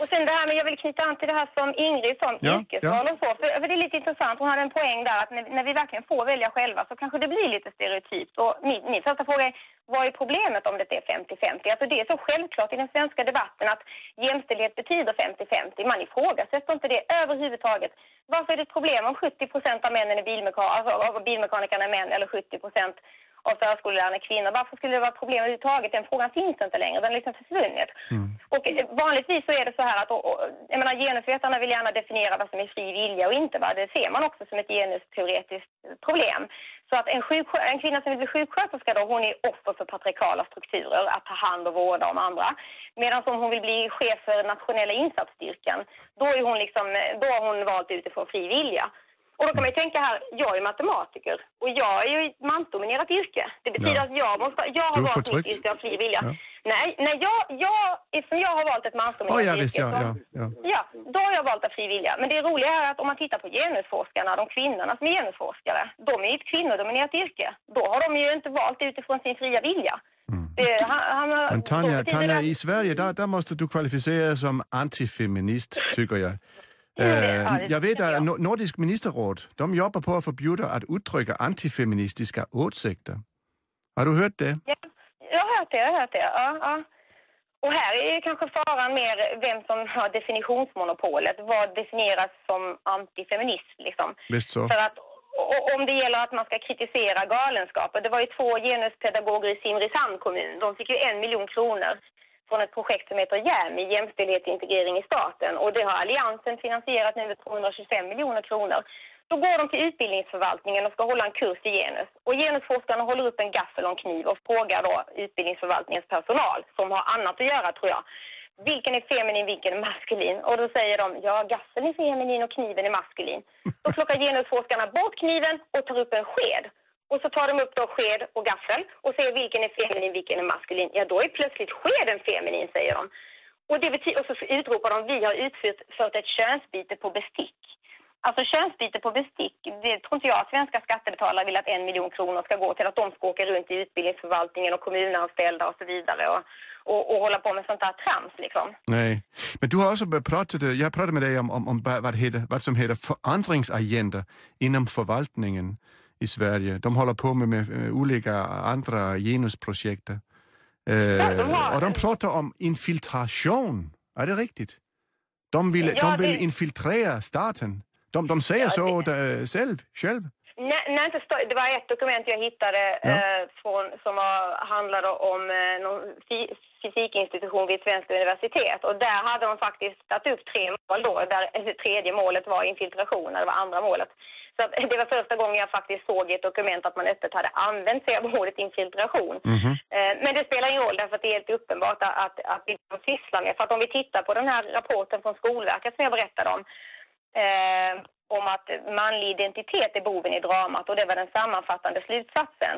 Och sen det här med, jag vill knyta an till det här som Ingrid sa om Ja, yrkesval och så. För, för det är lite intressant, hon hade en poäng där att när, när vi verkligen får välja själva så kanske det blir lite stereotypt. Och min, min första fråga är, vad är problemet om det är 50-50? Alltså det är så självklart i den svenska debatten att jämställdhet betyder 50-50. Man ifrågasätter inte det överhuvudtaget. Varför är det ett problem om 70 procent av männen är bilmeka- alltså, bilmekanikerna är män eller 70 procent av förskollärarna är kvinnor. Varför skulle det vara problem överhuvudtaget? Den frågan finns inte längre. Den har liksom försvunnit. Och eh, vanligtvis så är det så här att och, och, jag menar, genusvetarna vill gärna definiera vad som är fri vilja och inte. Va? Det ser man också som ett genusteoretiskt problem. Så att en, en kvinna som vill bli sjuksköterska då, hon är offer för patriarkala strukturer, att ta hand och vårda om andra. Medan om hon vill bli chef för nationella insatsstyrkan, då, är hon liksom, då har hon valt utifrån fri vilja. Och då kan man ju tänka här, jag är matematiker och jag är ju ett mansdominerat yrke. Det betyder Ja. att jag, måste, jag har valt mitt yrke av fri vilja. Ja. Nej, nej jag, jag, eftersom jag har valt ett mansdominerat Oh, ja, yrke visst, ja, så, ja, ja. ja, då har jag valt av fri vilja. Men det roliga är att om man tittar på genusforskarna, de kvinnorna som är genusforskare, de är i ett kvinnodominerat yrke. Då har de ju inte valt utifrån sin fria vilja. Det, han, han, Mm. Men Tanja, i Sverige där, där måste du kvalificera som antifeminist, tycker jag. Jag vet att Nordisk ministerråd, de jobbar på att förbjuda att uttrycka antifeministiska åsikter. Har du hört det? Ja, jag har hört det, jag har hört det. Ja, ja. Och här är kanske faran mer vem som har definitionsmonopolet. Vad definieras som antifeminism liksom? Visst så. För att om det gäller att man ska kritisera galenskaper. Det var ju två genuspedagoger i Simrishamn kommun. De fick ju en miljon kronor från ett projekt som heter JÄMI, jämställdhet och integrering i staten. Och det har Alliansen finansierat nu med 225 miljoner kronor. Då går de till utbildningsförvaltningen och ska hålla en kurs i genus. Och genusforskarna håller upp en gaffel och en kniv och frågar då utbildningsförvaltningens personal, som har annat att göra tror jag, vilken är feminin, vilken är maskulin? Och då säger de, ja gaffeln är feminin och kniven är maskulin. Då plockar genusforskarna bort kniven och tar upp en sked. Och så tar de upp då sked och gaffel och ser vilken är feminin, vilken är maskulin. Ja, då är plötsligt skeden feminin, säger de. Och, det betyder, och så utropar de, vi har utfört ett könsbyte på bestick. Alltså könsbyte på bestick, det tror inte jag att svenska skattebetalare vill att en miljon kronor ska gå till att de ska åka runt i utbildningsförvaltningen och kommunanställda och så vidare och, och, och hålla på med sånt där trams liksom. Nej. Men du har också pratat, jag pratade med dig om, om, om vad, heter, vad som heter förändringsagenda inom förvaltningen i Sverige. De håller på med, med olika andra genusprojekt. Eh, har- och de pratar om infiltration. Är det riktigt? De vill, Ja, de vill det- infiltrera staten. De, de säger Ja, så det- eh, själv, själv. Nej, nej, det var ett dokument jag hittade Ja. eh, från, som var, handlade om eh, någon fysikinstitution vid ett svenskt universitet. Och där hade de faktiskt satt upp tre mål då. Där det tredje målet var infiltration, det var andra målet. Så det var första gången jag faktiskt såg i ett dokument att man öppet hade använt sig av ordet infiltration. Mhm. Eh, Men det spelar ingen roll därför att det är helt uppenbart att, att, att vi sysslar med. För att om vi tittar på den här rapporten från Skolverket som jag berättade om eh, om att manlig identitet är boven i dramat och det var den sammanfattande slutsatsen.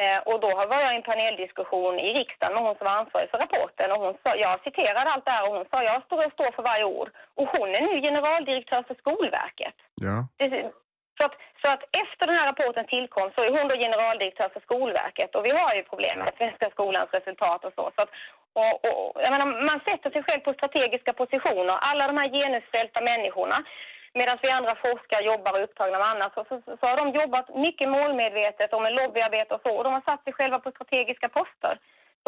Eh, och då var jag i en paneldiskussion i riksdagen med hon som var ansvarig för rapporten och hon sa, jag citerade allt det här och hon sa jag står, står för varje ord. Och hon är nu generaldirektör för Skolverket. Ja. Det- Så att, så att efter den här rapporten tillkom så är hon då generaldirektör för Skolverket och vi har ju problem med svenska skolans resultat och så. så att, och, och, menar, man sätter sig själv på strategiska positioner. Alla de här genusfrälsta människorna medan vi andra forskare jobbar och är upptagna med annat så, så, så har de jobbat mycket målmedvetet och med lobbyarbete och så och de har satt sig själva på strategiska poster.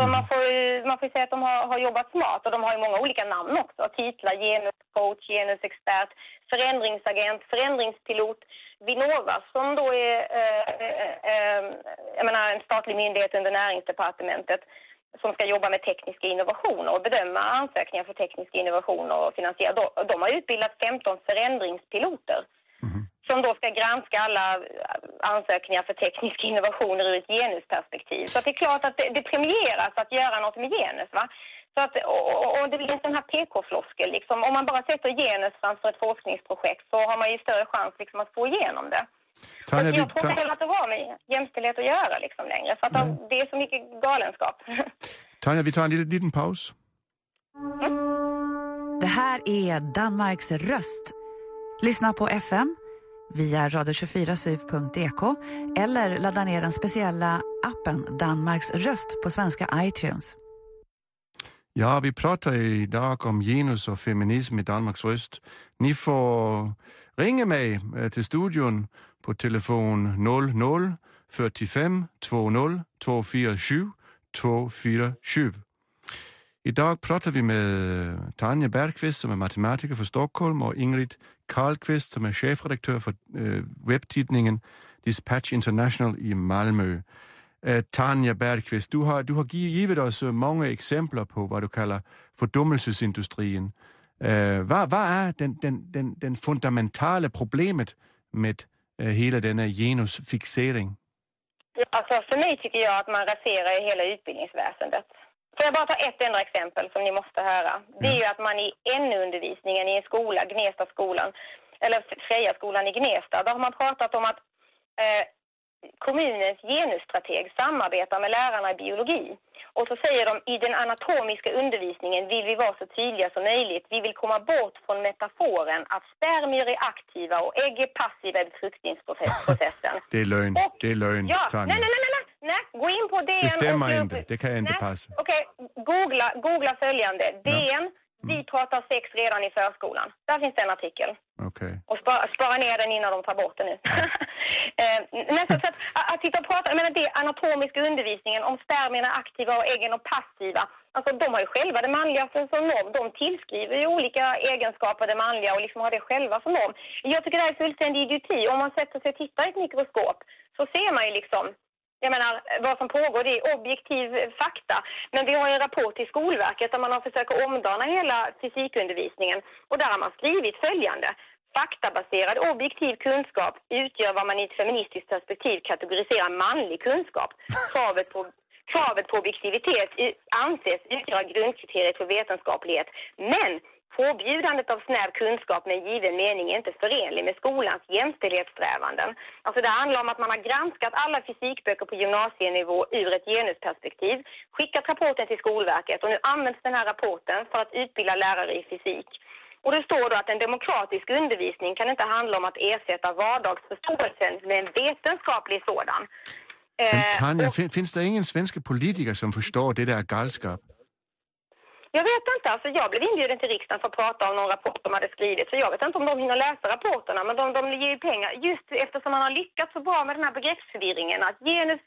Så man får ju man får säga att de har, har jobbat smart och de har ju många olika namn också. Titlar, genuscoach, genusexpert, förändringsagent, förändringspilot. Vinnova som då är eh, eh, eh, jag menar, en statlig myndighet under näringsdepartementet som ska jobba med tekniska innovationer och bedöma ansökningar för tekniska innovationer och finansiera. De, de har utbildat 15 förändringspiloter som då ska granska alla ansökningar för tekniska innovationer ur ett genusperspektiv. Så att det är klart att det, det premieras att göra något med genus. Va? Så att, och, och, det blir en sån här PK-floskel. Liksom, om man bara sätter genus framför ett forskningsprojekt så har man ju större chans liksom, att få igenom det. Tanja, jag tror inte heller att det har med jämställdhet att göra liksom, längre. För att det är så mycket galenskap. Tanja, vi tar en liten, liten paus. Det här är Danmarks röst. Lyssna på FM via radio24syv.ek eller ladda ner den speciella appen Danmarks röst på svenska iTunes. Ja, vi pratar idag om genus och feminism i Danmarks röst. Ni får ringa mig øh, till studion på telefon 00 45 20 247 247. Idag pratar vi med eh, Tanja Bergqvist som är matematiker för Stockholm och Ingrid Karlqvist som är chefredaktör för eh, webbtidningen Dispatch International i Malmö. Eh, Tanja Bergqvist, du har, du har givit oss eh, många exempel på vad du kallar fördummelsesindustrin. Eh, vad, vad är den, den, den, den fundamentala problemet med eh, hela denna genusfixering? Alltså för mig tycker jag att man raserar hela utbildningsväsendet. Får jag bara ta ett enda exempel som ni måste höra. Det är ju att man i NO-undervisningen i en skola, Gnestaskolan, eller Frejaskolan i Gnesta, där har man pratat om att eh, kommunens genusstrateg samarbetar med lärarna i biologi. Och så säger de i den anatomiska undervisningen vill vi vara så tydliga som möjligt. Vi vill komma bort från metaforen att spermier är aktiva och ägg är passiva i befruktningsprocessen. Det är lögn. Och- Det är lögn, Ja, Tanja. nej, nej, nej, nej, nej, gå in på DN. Det stämmer inte. Det kan inte Nej, passa. Okej, googla, googla följande. DN, Mm. vi pratar sex redan i förskolan. Där finns det en artikel. Okej. Och spara, spara ner den innan de tar bort den nu. eh, nästa sätt, att, att sitta och prata, jag menar det är anatomiska undervisningen om spermierna aktiva och äggen och passiva. Alltså de har ju själva det manligaste som norm. De tillskriver ju olika egenskaper det manliga och liksom har det själva som norm. Jag tycker det här är fullständig idioti. Om man sätter sig och tittar i ett mikroskop så ser man ju liksom jag menar, vad som pågår det är objektiv fakta. Men vi har en rapport till Skolverket där man har försökt omdana hela fysikundervisningen. Och där har man skrivit följande. Faktabaserad objektiv kunskap utgör vad man i ett feministiskt perspektiv kategoriserar manlig kunskap. Kravet på, kravet på objektivitet anses utgöra grundkriteriet för vetenskaplighet. Men Påbjudandet av snäv kunskap med en given mening är inte förenlig med skolans jämställdhetssträvanden. Alltså det handlar om att man har granskat alla fysikböcker på gymnasienivå ur ett genusperspektiv, skickat rapporten till Skolverket och nu används den här rapporten för att utbilda lärare i fysik. Och det står då att en demokratisk undervisning kan inte handla om att ersätta vardagsförståelsen med en vetenskaplig sådan. Men Eh, Tanja, och- fin, finns det ingen svenska politiker som förstår det där galskap? Jag vet inte. Alltså jag blev inbjuden till riksdagen för att prata om någon rapport de hade skrivit. Så jag vet inte om de hinner läsa rapporterna, men de, de ger ju pengar. Just eftersom man har lyckats så bra med den här begreppsförvirringen. Att genus,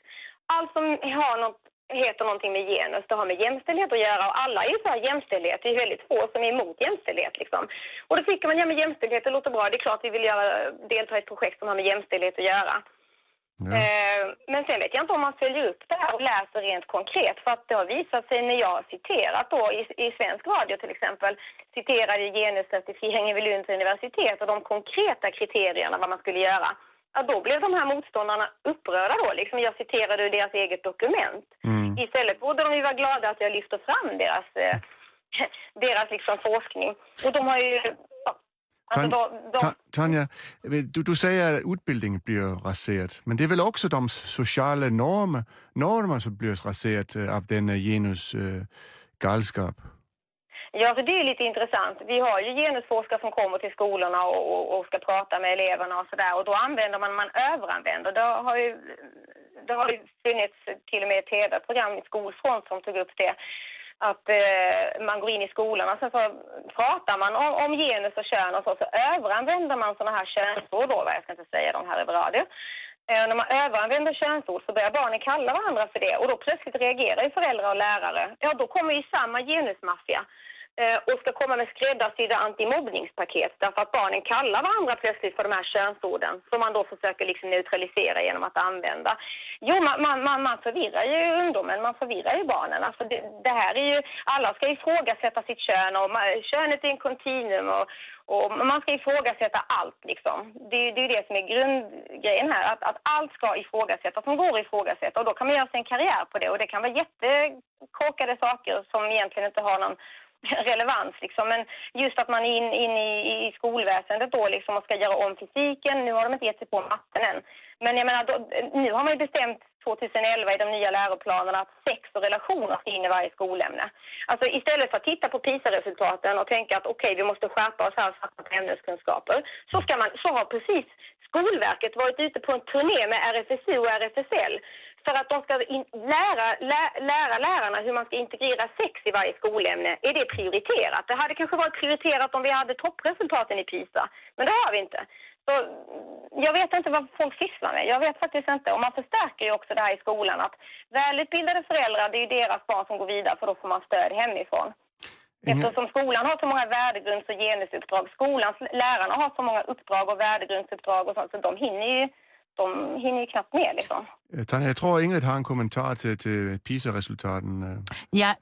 allt som har något, heter någonting med genus, det har med jämställdhet att göra. Och alla är ju för jämställdhet. Det är väldigt få som är emot jämställdhet. Liksom. Och då tycker man, ja men jämställdhet, det låter bra. Det är klart vi vill göra, delta i ett projekt som har med jämställdhet att göra. Ja. Eh, Men sen vet jag inte om man följer upp det här och läser rent konkret. För att det har visat sig när jag citerat då i, i svensk radio till exempel, citerade genuscertifieringen vid Lunds universitet och de konkreta kriterierna vad man skulle göra. Ja, då blev de här motståndarna upprörda då. Liksom jag citerade ur deras eget dokument. Mm. Istället borde de ju vara glada att jag lyfter fram deras, eh, deras liksom forskning. Och de har ju... Alltså Tan- de, de, Ta- Tanja, du, du säger att utbildningen blir raserad, men det är väl också de sociala normer, normer som blir raserade eh, av denna genusgalskap? Ja, för det är lite intressant. Vi har ju genusforskare som kommer till skolorna och, och, och ska prata med eleverna och sådär. Och då använder man, man överanvänder. Det har ju, det har ju funnits till och med ett tv-program i Skolfront som tog upp det. Att eh, man går in i skolan och sen så pratar man om, om genus och kön och så, så överanvänder man sådana här könsord då, jag ska inte säga dem här över radio. Eh, när man överanvänder könsord så börjar barnen kalla varandra för det och då plötsligt reagerar ju föräldrar och lärare. Ja, då kommer ju samma genusmaffia Eh, och ska komma med skräddarsydda antimobbningspaket därför att barnen kallar varandra plötsligt för de här könsorden som man då försöker liksom neutralisera genom att använda. Jo, man, man, man, förvirrar ju ungdomen, man förvirrar ju barnen. Alltså det, det här är ju, alla ska ifrågasätta sitt kön och man, könet är en kontinuum och, och man ska ifrågasätta allt liksom. Det, det är ju det som är grundgrejen här, att, att allt ska ifrågasättas som går att ifrågasätta och då kan man göra sig en karriär på det och det kan vara jättekorkade saker som egentligen inte har någon relevans liksom. Men just att man är in, in i, i skolväsendet då liksom och ska göra om fysiken. Nu har de inte gett sig på matten än. Men jag menar, då, nu har man ju bestämt 2011 i de nya läroplanerna att sex och relationer ska in i varje skolämne. Alltså istället för att titta på PISA-resultaten och tänka att okej, vi måste skärpa oss här och satsa på ämneskunskaper, så, ska man, så har precis Skolverket varit ute på en turné med RFSU och RFSL för att de ska in, lära, lä, lära lärarna hur man ska integrera sex i varje skolämne. Är det prioriterat? Det hade kanske varit prioriterat om vi hade toppresultaten i PISA, men det har vi inte. Så jag vet inte vad folk sysslar med. Jag vet faktiskt inte. Och man förstärker ju också det här i skolan att välutbildade föräldrar, det är ju deras barn som går vidare för då får man stöd hemifrån. Eftersom skolan har så många värdegrunds och genusuppdrag, skolans lärarna har så många uppdrag och värdegrundsuppdrag och sånt, så de hinner ju, de hinner ju knappt med liksom. Eh, Tanja, jag tror Ingrid har en kommentar till, till PISA-resultaten. eh. Ja,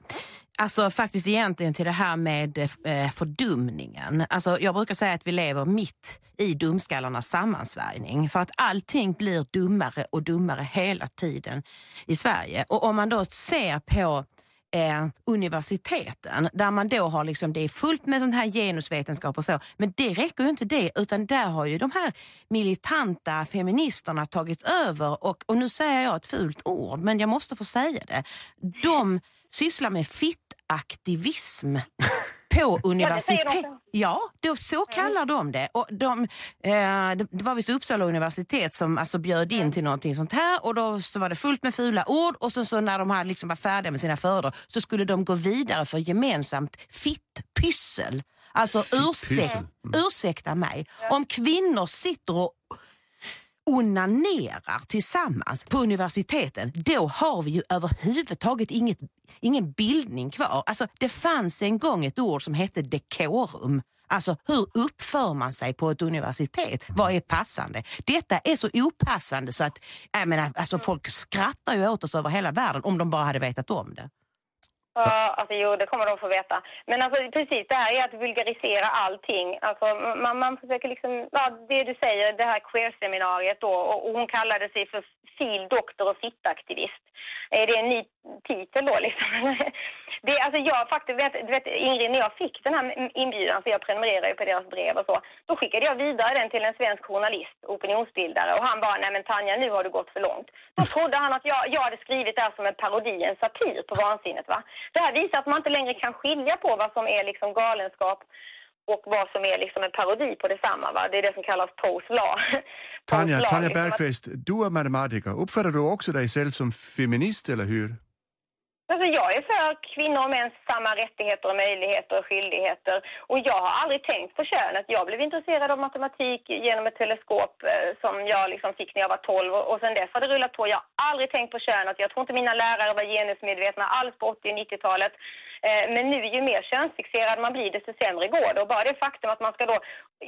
alltså faktiskt egentligen till det här med eh, fördumningen. Alltså, jag brukar säga att vi lever mitt i dumskallarnas sammansvärjning för att allting blir dummare och dummare hela tiden i Sverige. Och om man då ser på eh, universiteten där man då har liksom, det är fullt med sånt här genusvetenskap och så. Men det räcker ju inte det utan där har ju de här militanta feministerna tagit över och, och nu säger jag ett fult ord men jag måste få säga det. De sysslar med fittaktivism på universitet. säger de. Ja, då, så kallar de det. Och de, eh, det var visst Uppsala universitet som alltså bjöd in till någonting sånt här och då så var det fullt med fula ord och sen så när de här liksom var färdiga med sina föredrag så skulle de gå vidare för gemensamt fittpyssel. Alltså ursäkt, ursäkta mig, om kvinnor sitter och onanerar tillsammans på universiteten, då har vi ju överhuvudtaget inget, ingen bildning kvar. Alltså, det fanns en gång ett ord som hette dekorum. Alltså hur uppför man sig på ett universitet? Vad är passande? Detta är så opassande så att jag menar, alltså, folk skrattar ju åt oss över hela världen om de bara hade vetat om det. Ja, alltså jo, det kommer de få veta. Men alltså precis, det här är att vulgarisera allting. Alltså man, man försöker liksom, ja, det du säger, det här queer-seminariet då, och, och hon kallade sig för fil, doktor och fittaktivist. Är det en ny titel då liksom? Det, alltså jag faktiskt, vet, du vet Ingrid, när jag fick den här inbjudan, för jag prenumererar ju på deras brev och så, då skickade jag vidare den till en svensk journalist, opinionsbildare, och han bara, nej men Tanja, nu har du gått för långt. Då trodde han att jag, jag hade skrivit det här som en parodi, en satir på vansinnet va. Det här visar att man inte längre kan skilja på vad som är liksom galenskap och vad som är liksom en parodi på detsamma. Va? Det är det som kallas. Tanja, Post-law, Tanja liksom att- Bergqvist, du är matematiker. Uppfattar du också dig själv som feminist, eller hur? if För kvinnor och män samma rättigheter och möjligheter och skyldigheter. Och jag har aldrig tänkt på könet. Jag blev intresserad av matematik genom ett teleskop eh, som jag liksom fick när jag var 12 och, sen dess har det rullat på. Jag har aldrig tänkt på könet. Jag tror inte mina lärare var genusmedvetna alls på 80 och 90-talet. Eh, men nu ju mer könsfixerad man blir desto sämre går det. Och bara det faktum att man ska då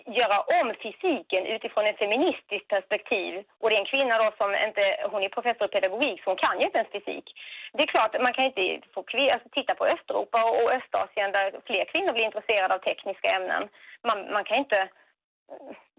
göra om fysiken utifrån ett feministiskt perspektiv och det är en kvinna då som inte, hon är professor i pedagogik så hon kan ju inte ens fysik. Det är klart, man kan inte få alltså, titta på Östeuropa och Östasien där fler kvinnor blir intresserade av tekniska ämnen. Man, man kan inte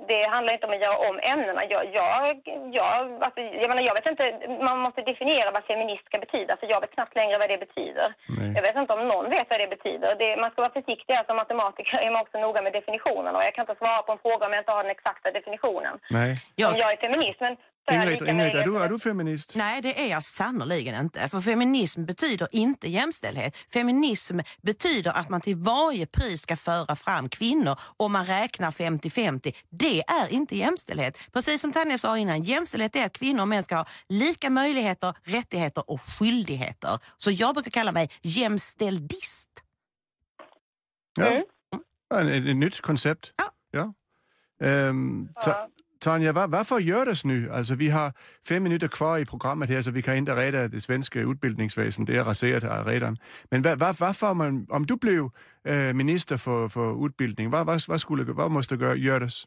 det handlar inte om att göra om ämnena. Jag, jag, jag, alltså, jag, menar, jag vet inte, man måste definiera vad feminist ska betyda, för jag vet knappt längre vad det betyder. Nej. Jag vet inte om någon vet vad det betyder. Det, man ska vara försiktig, som alltså, matematiker är man också noga med definitionen och jag kan inte svara på en fråga om jag inte har den exakta definitionen. Nej. Om jag är feminist, men Ingrid, Ingrid är, du, är du feminist? Nej, det är jag sannoliken inte. För feminism betyder inte jämställdhet. Feminism betyder att man till varje pris ska föra fram kvinnor och man räknar 50-50. Det är inte jämställdhet. Precis som Tanja sa innan, jämställdhet är att kvinnor och män ska ha lika möjligheter, rättigheter och skyldigheter. Så jag brukar kalla mig jämställdist. Ja, mm. ett, ett nytt koncept. Ja. ja. Um, ja. Tanja, vad, varför görs nu? Alltså, vi har fem minuter kvar i programmet här så vi kan inte rädda det svenska utbildningsväsendet, det är raserat redan. Men var, var, varför man, om du blev äh, minister för, för utbildning, vad, vad, vad, skulle, vad måste göras?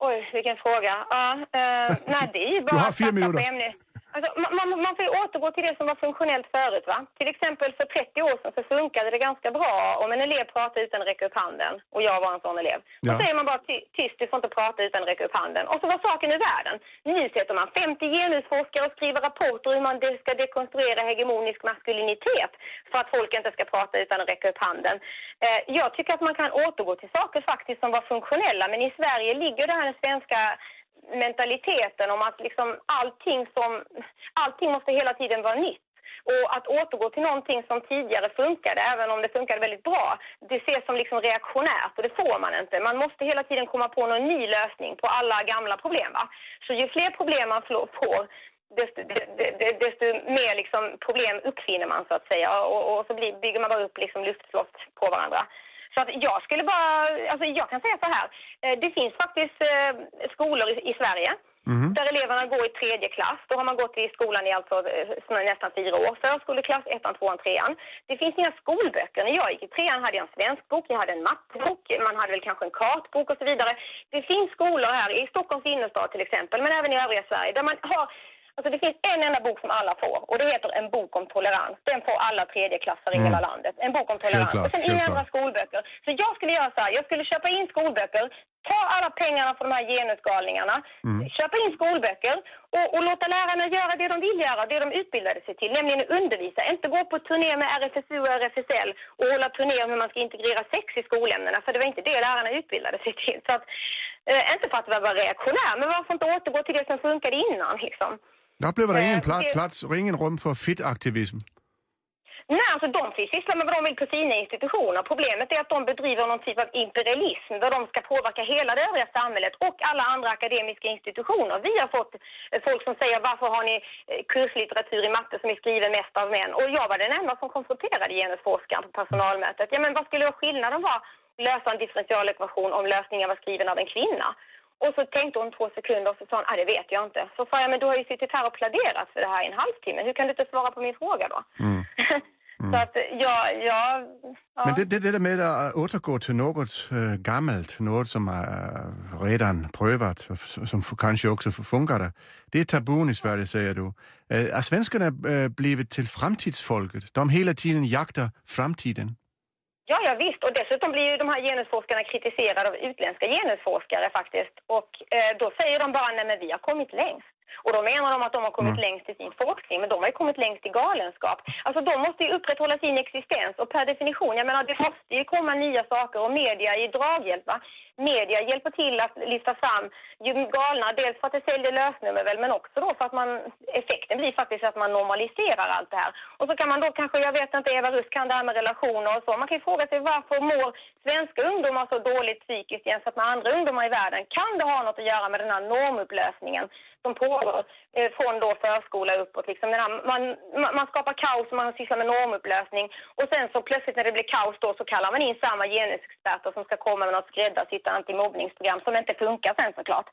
Oj, vilken fråga. Ja, äh, nej, det är bara du har fyra minuter. Återgå till det som var funktionellt förut. Va? Till exempel för 30 år sedan så funkade det ganska bra om en elev pratade utan att räcka upp handen. Och jag var en sån elev. Ja. Då säger man bara tyst, du får inte prata utan att räcka upp handen. Och så var saken i världen. Nu sätter man 50 genusforskare och skriver rapporter hur man ska dekonstruera hegemonisk maskulinitet för att folk inte ska prata utan att räcka upp handen. Eh, jag tycker att man kan återgå till saker faktiskt som var funktionella. Men i Sverige ligger det här den svenska mentaliteten om att liksom allting, som, allting måste hela tiden vara nytt. Och att återgå till någonting som tidigare funkade, även om det funkade väldigt bra, det ses som liksom reaktionärt och det får man inte. Man måste hela tiden komma på någon ny lösning på alla gamla problem. Va? Så ju fler problem man får, desto, desto, desto mer liksom problem uppfinner man så att säga. Och, och så blir, bygger man bara upp liksom luftslott på varandra. Så att jag skulle bara, alltså jag kan säga så här, eh, det finns faktiskt eh, skolor i, Sverige Mm. Där eleverna går i tredje klass. Då har man gått i skolan i alltså eh, nästan fyra år. Förskoleklass, ettan, tvåan, trean. Det finns inga skolböcker. När jag gick i trean hade jag en svensk bok, jag hade en mattebok, man hade väl kanske en kartbok och så vidare. Det finns skolor här i Stockholms innerstad till exempel, men även i övriga Sverige, där man har Alltså det finns en enda bok som alla får och det heter En bok om tolerans. Den får alla tredjeklassare mm. i hela landet. En bok om tolerans. Självklart, och sen inga andra skolböcker. Så jag skulle göra så här, jag skulle köpa in skolböcker, ta alla pengarna från de här genusgalningarna, mm. köpa in skolböcker och, och, låta lärarna göra det de vill göra, det de utbildade sig till, nämligen att undervisa. Inte gå på turné med RFSU och RFSL och hålla turné om hur man ska integrera sex i skolämnena, för det var inte det lärarna utbildade sig till. Så att, eh, inte för att vara reaktionär, men varför inte återgå till det som funkade innan liksom. Där blev det ingen pl plats och ingen rum för fit-aktivism. Nej, alltså de får syssla med vad de vill på sina institutioner. Problemet är att de bedriver någon typ av imperialism där de ska påverka hela det övriga samhället och alla andra akademiska institutioner. Vi har fått eh, folk som säger varför har ni eh, kurslitteratur i matte som är skriven mest av män? Och jag var den enda som konfronterade genusforskaren på personalmötet. Ja, men vad skulle skillnaden vara? Lösa en differentialekvation om lösningen var skriven av en kvinna. Och så tänkte hon två sekunder och så sa hon, ah, det vet jag inte. Så sa jag, men du har ju suttit här och pläderat för det här i en halvtimme. Hur kan du inte svara på min fråga då? Mm. Mm. så att ja, ja, ja. Men det, det, det där med att återgå till något äh, gammalt, något som är redan prövat, som kanske också funkar, det är tabun i Sverige säger du. Äh, är svenskarna äh, blivit till framtidsfolket? De hela tiden jaktar framtiden? Ja, ja visst. Och dessutom blir ju de här genusforskarna kritiserade av utländska genusforskare faktiskt. Och eh, då säger de bara, nej men vi har kommit längst. Och då menar de att de har kommit mm. längst i sin forskning, men de har ju kommit längst i galenskap. Alltså de måste ju upprätthålla sin existens och per definition, jag menar det måste ju komma nya saker och media är draghjälp va? Media hjälper till att lyfta fram ju galna, dels för att det säljer lösnummer väl, men också då för att man, effekten blir faktiskt att man normaliserar allt det här. Och så kan man då kanske, jag vet inte, Eva Rusk kan det här med relationer och så. Man kan ju fråga sig varför mår svenska ungdomar så dåligt psykiskt jämfört med andra ungdomar i världen? Kan det ha något att göra med den här normupplösningen som pågår eh, från då förskola uppåt. Liksom den här, man, man, skapar kaos och man sysslar med normupplösning och sen så plötsligt när det blir kaos då så kallar man in samma genusexperter som ska komma med något skräddarsytt antimobbningsprogram som inte funkar sen såklart.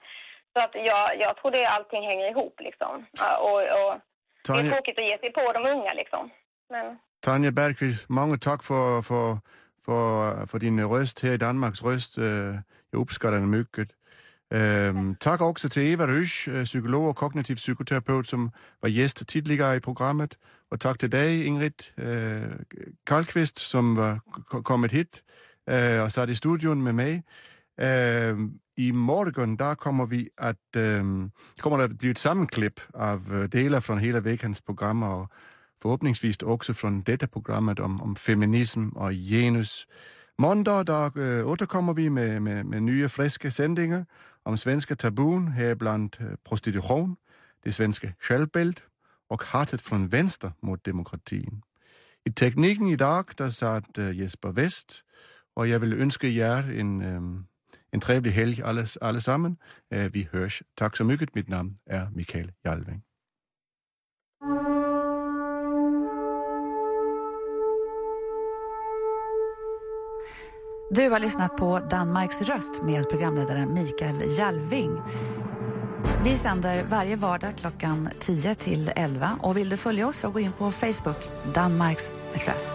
Så att jag, jag tror det allting hänger ihop liksom. Och, och det är tråkigt att ge sig på de unga liksom. Men... Tanja Bergqvist, många tack för, för, för, för din röst här i Danmarks röst. Jag uppskattar den mycket. Um, tack också till Eva Rysch, psykolog och kognitiv psykoterapeut som var gäst tidigare i programmet. Och tack till dig Ingrid uh, Karlqvist som var kommit hit uh, och satt i studion med mig. Uh, I morgon där kommer vi att, um, kommer det att bli ett sammanklipp av eh, delar från hela veckans program och förhoppningsvis också från detta programmet om, om feminism och genus. Måndag där äh, återkommer vi med, med, med nya friska sändningar om svenska tabun, häribland eh, prostitution, det svenska självbild och hatet från vänster mot demokratin. I tekniken idag där satt Jesper West och jag vill önska er en, ehm, en trevlig helg alles, allesammans. Øh, vi hörs. Tack så mycket. Mitt namn är Mikael Jalving. Du har lyssnat på Danmarks röst med programledaren Mikael Jalving. Vi sänder varje vardag klockan 10 till 11 och vill du följa oss så gå in på Facebook, Danmarks röst.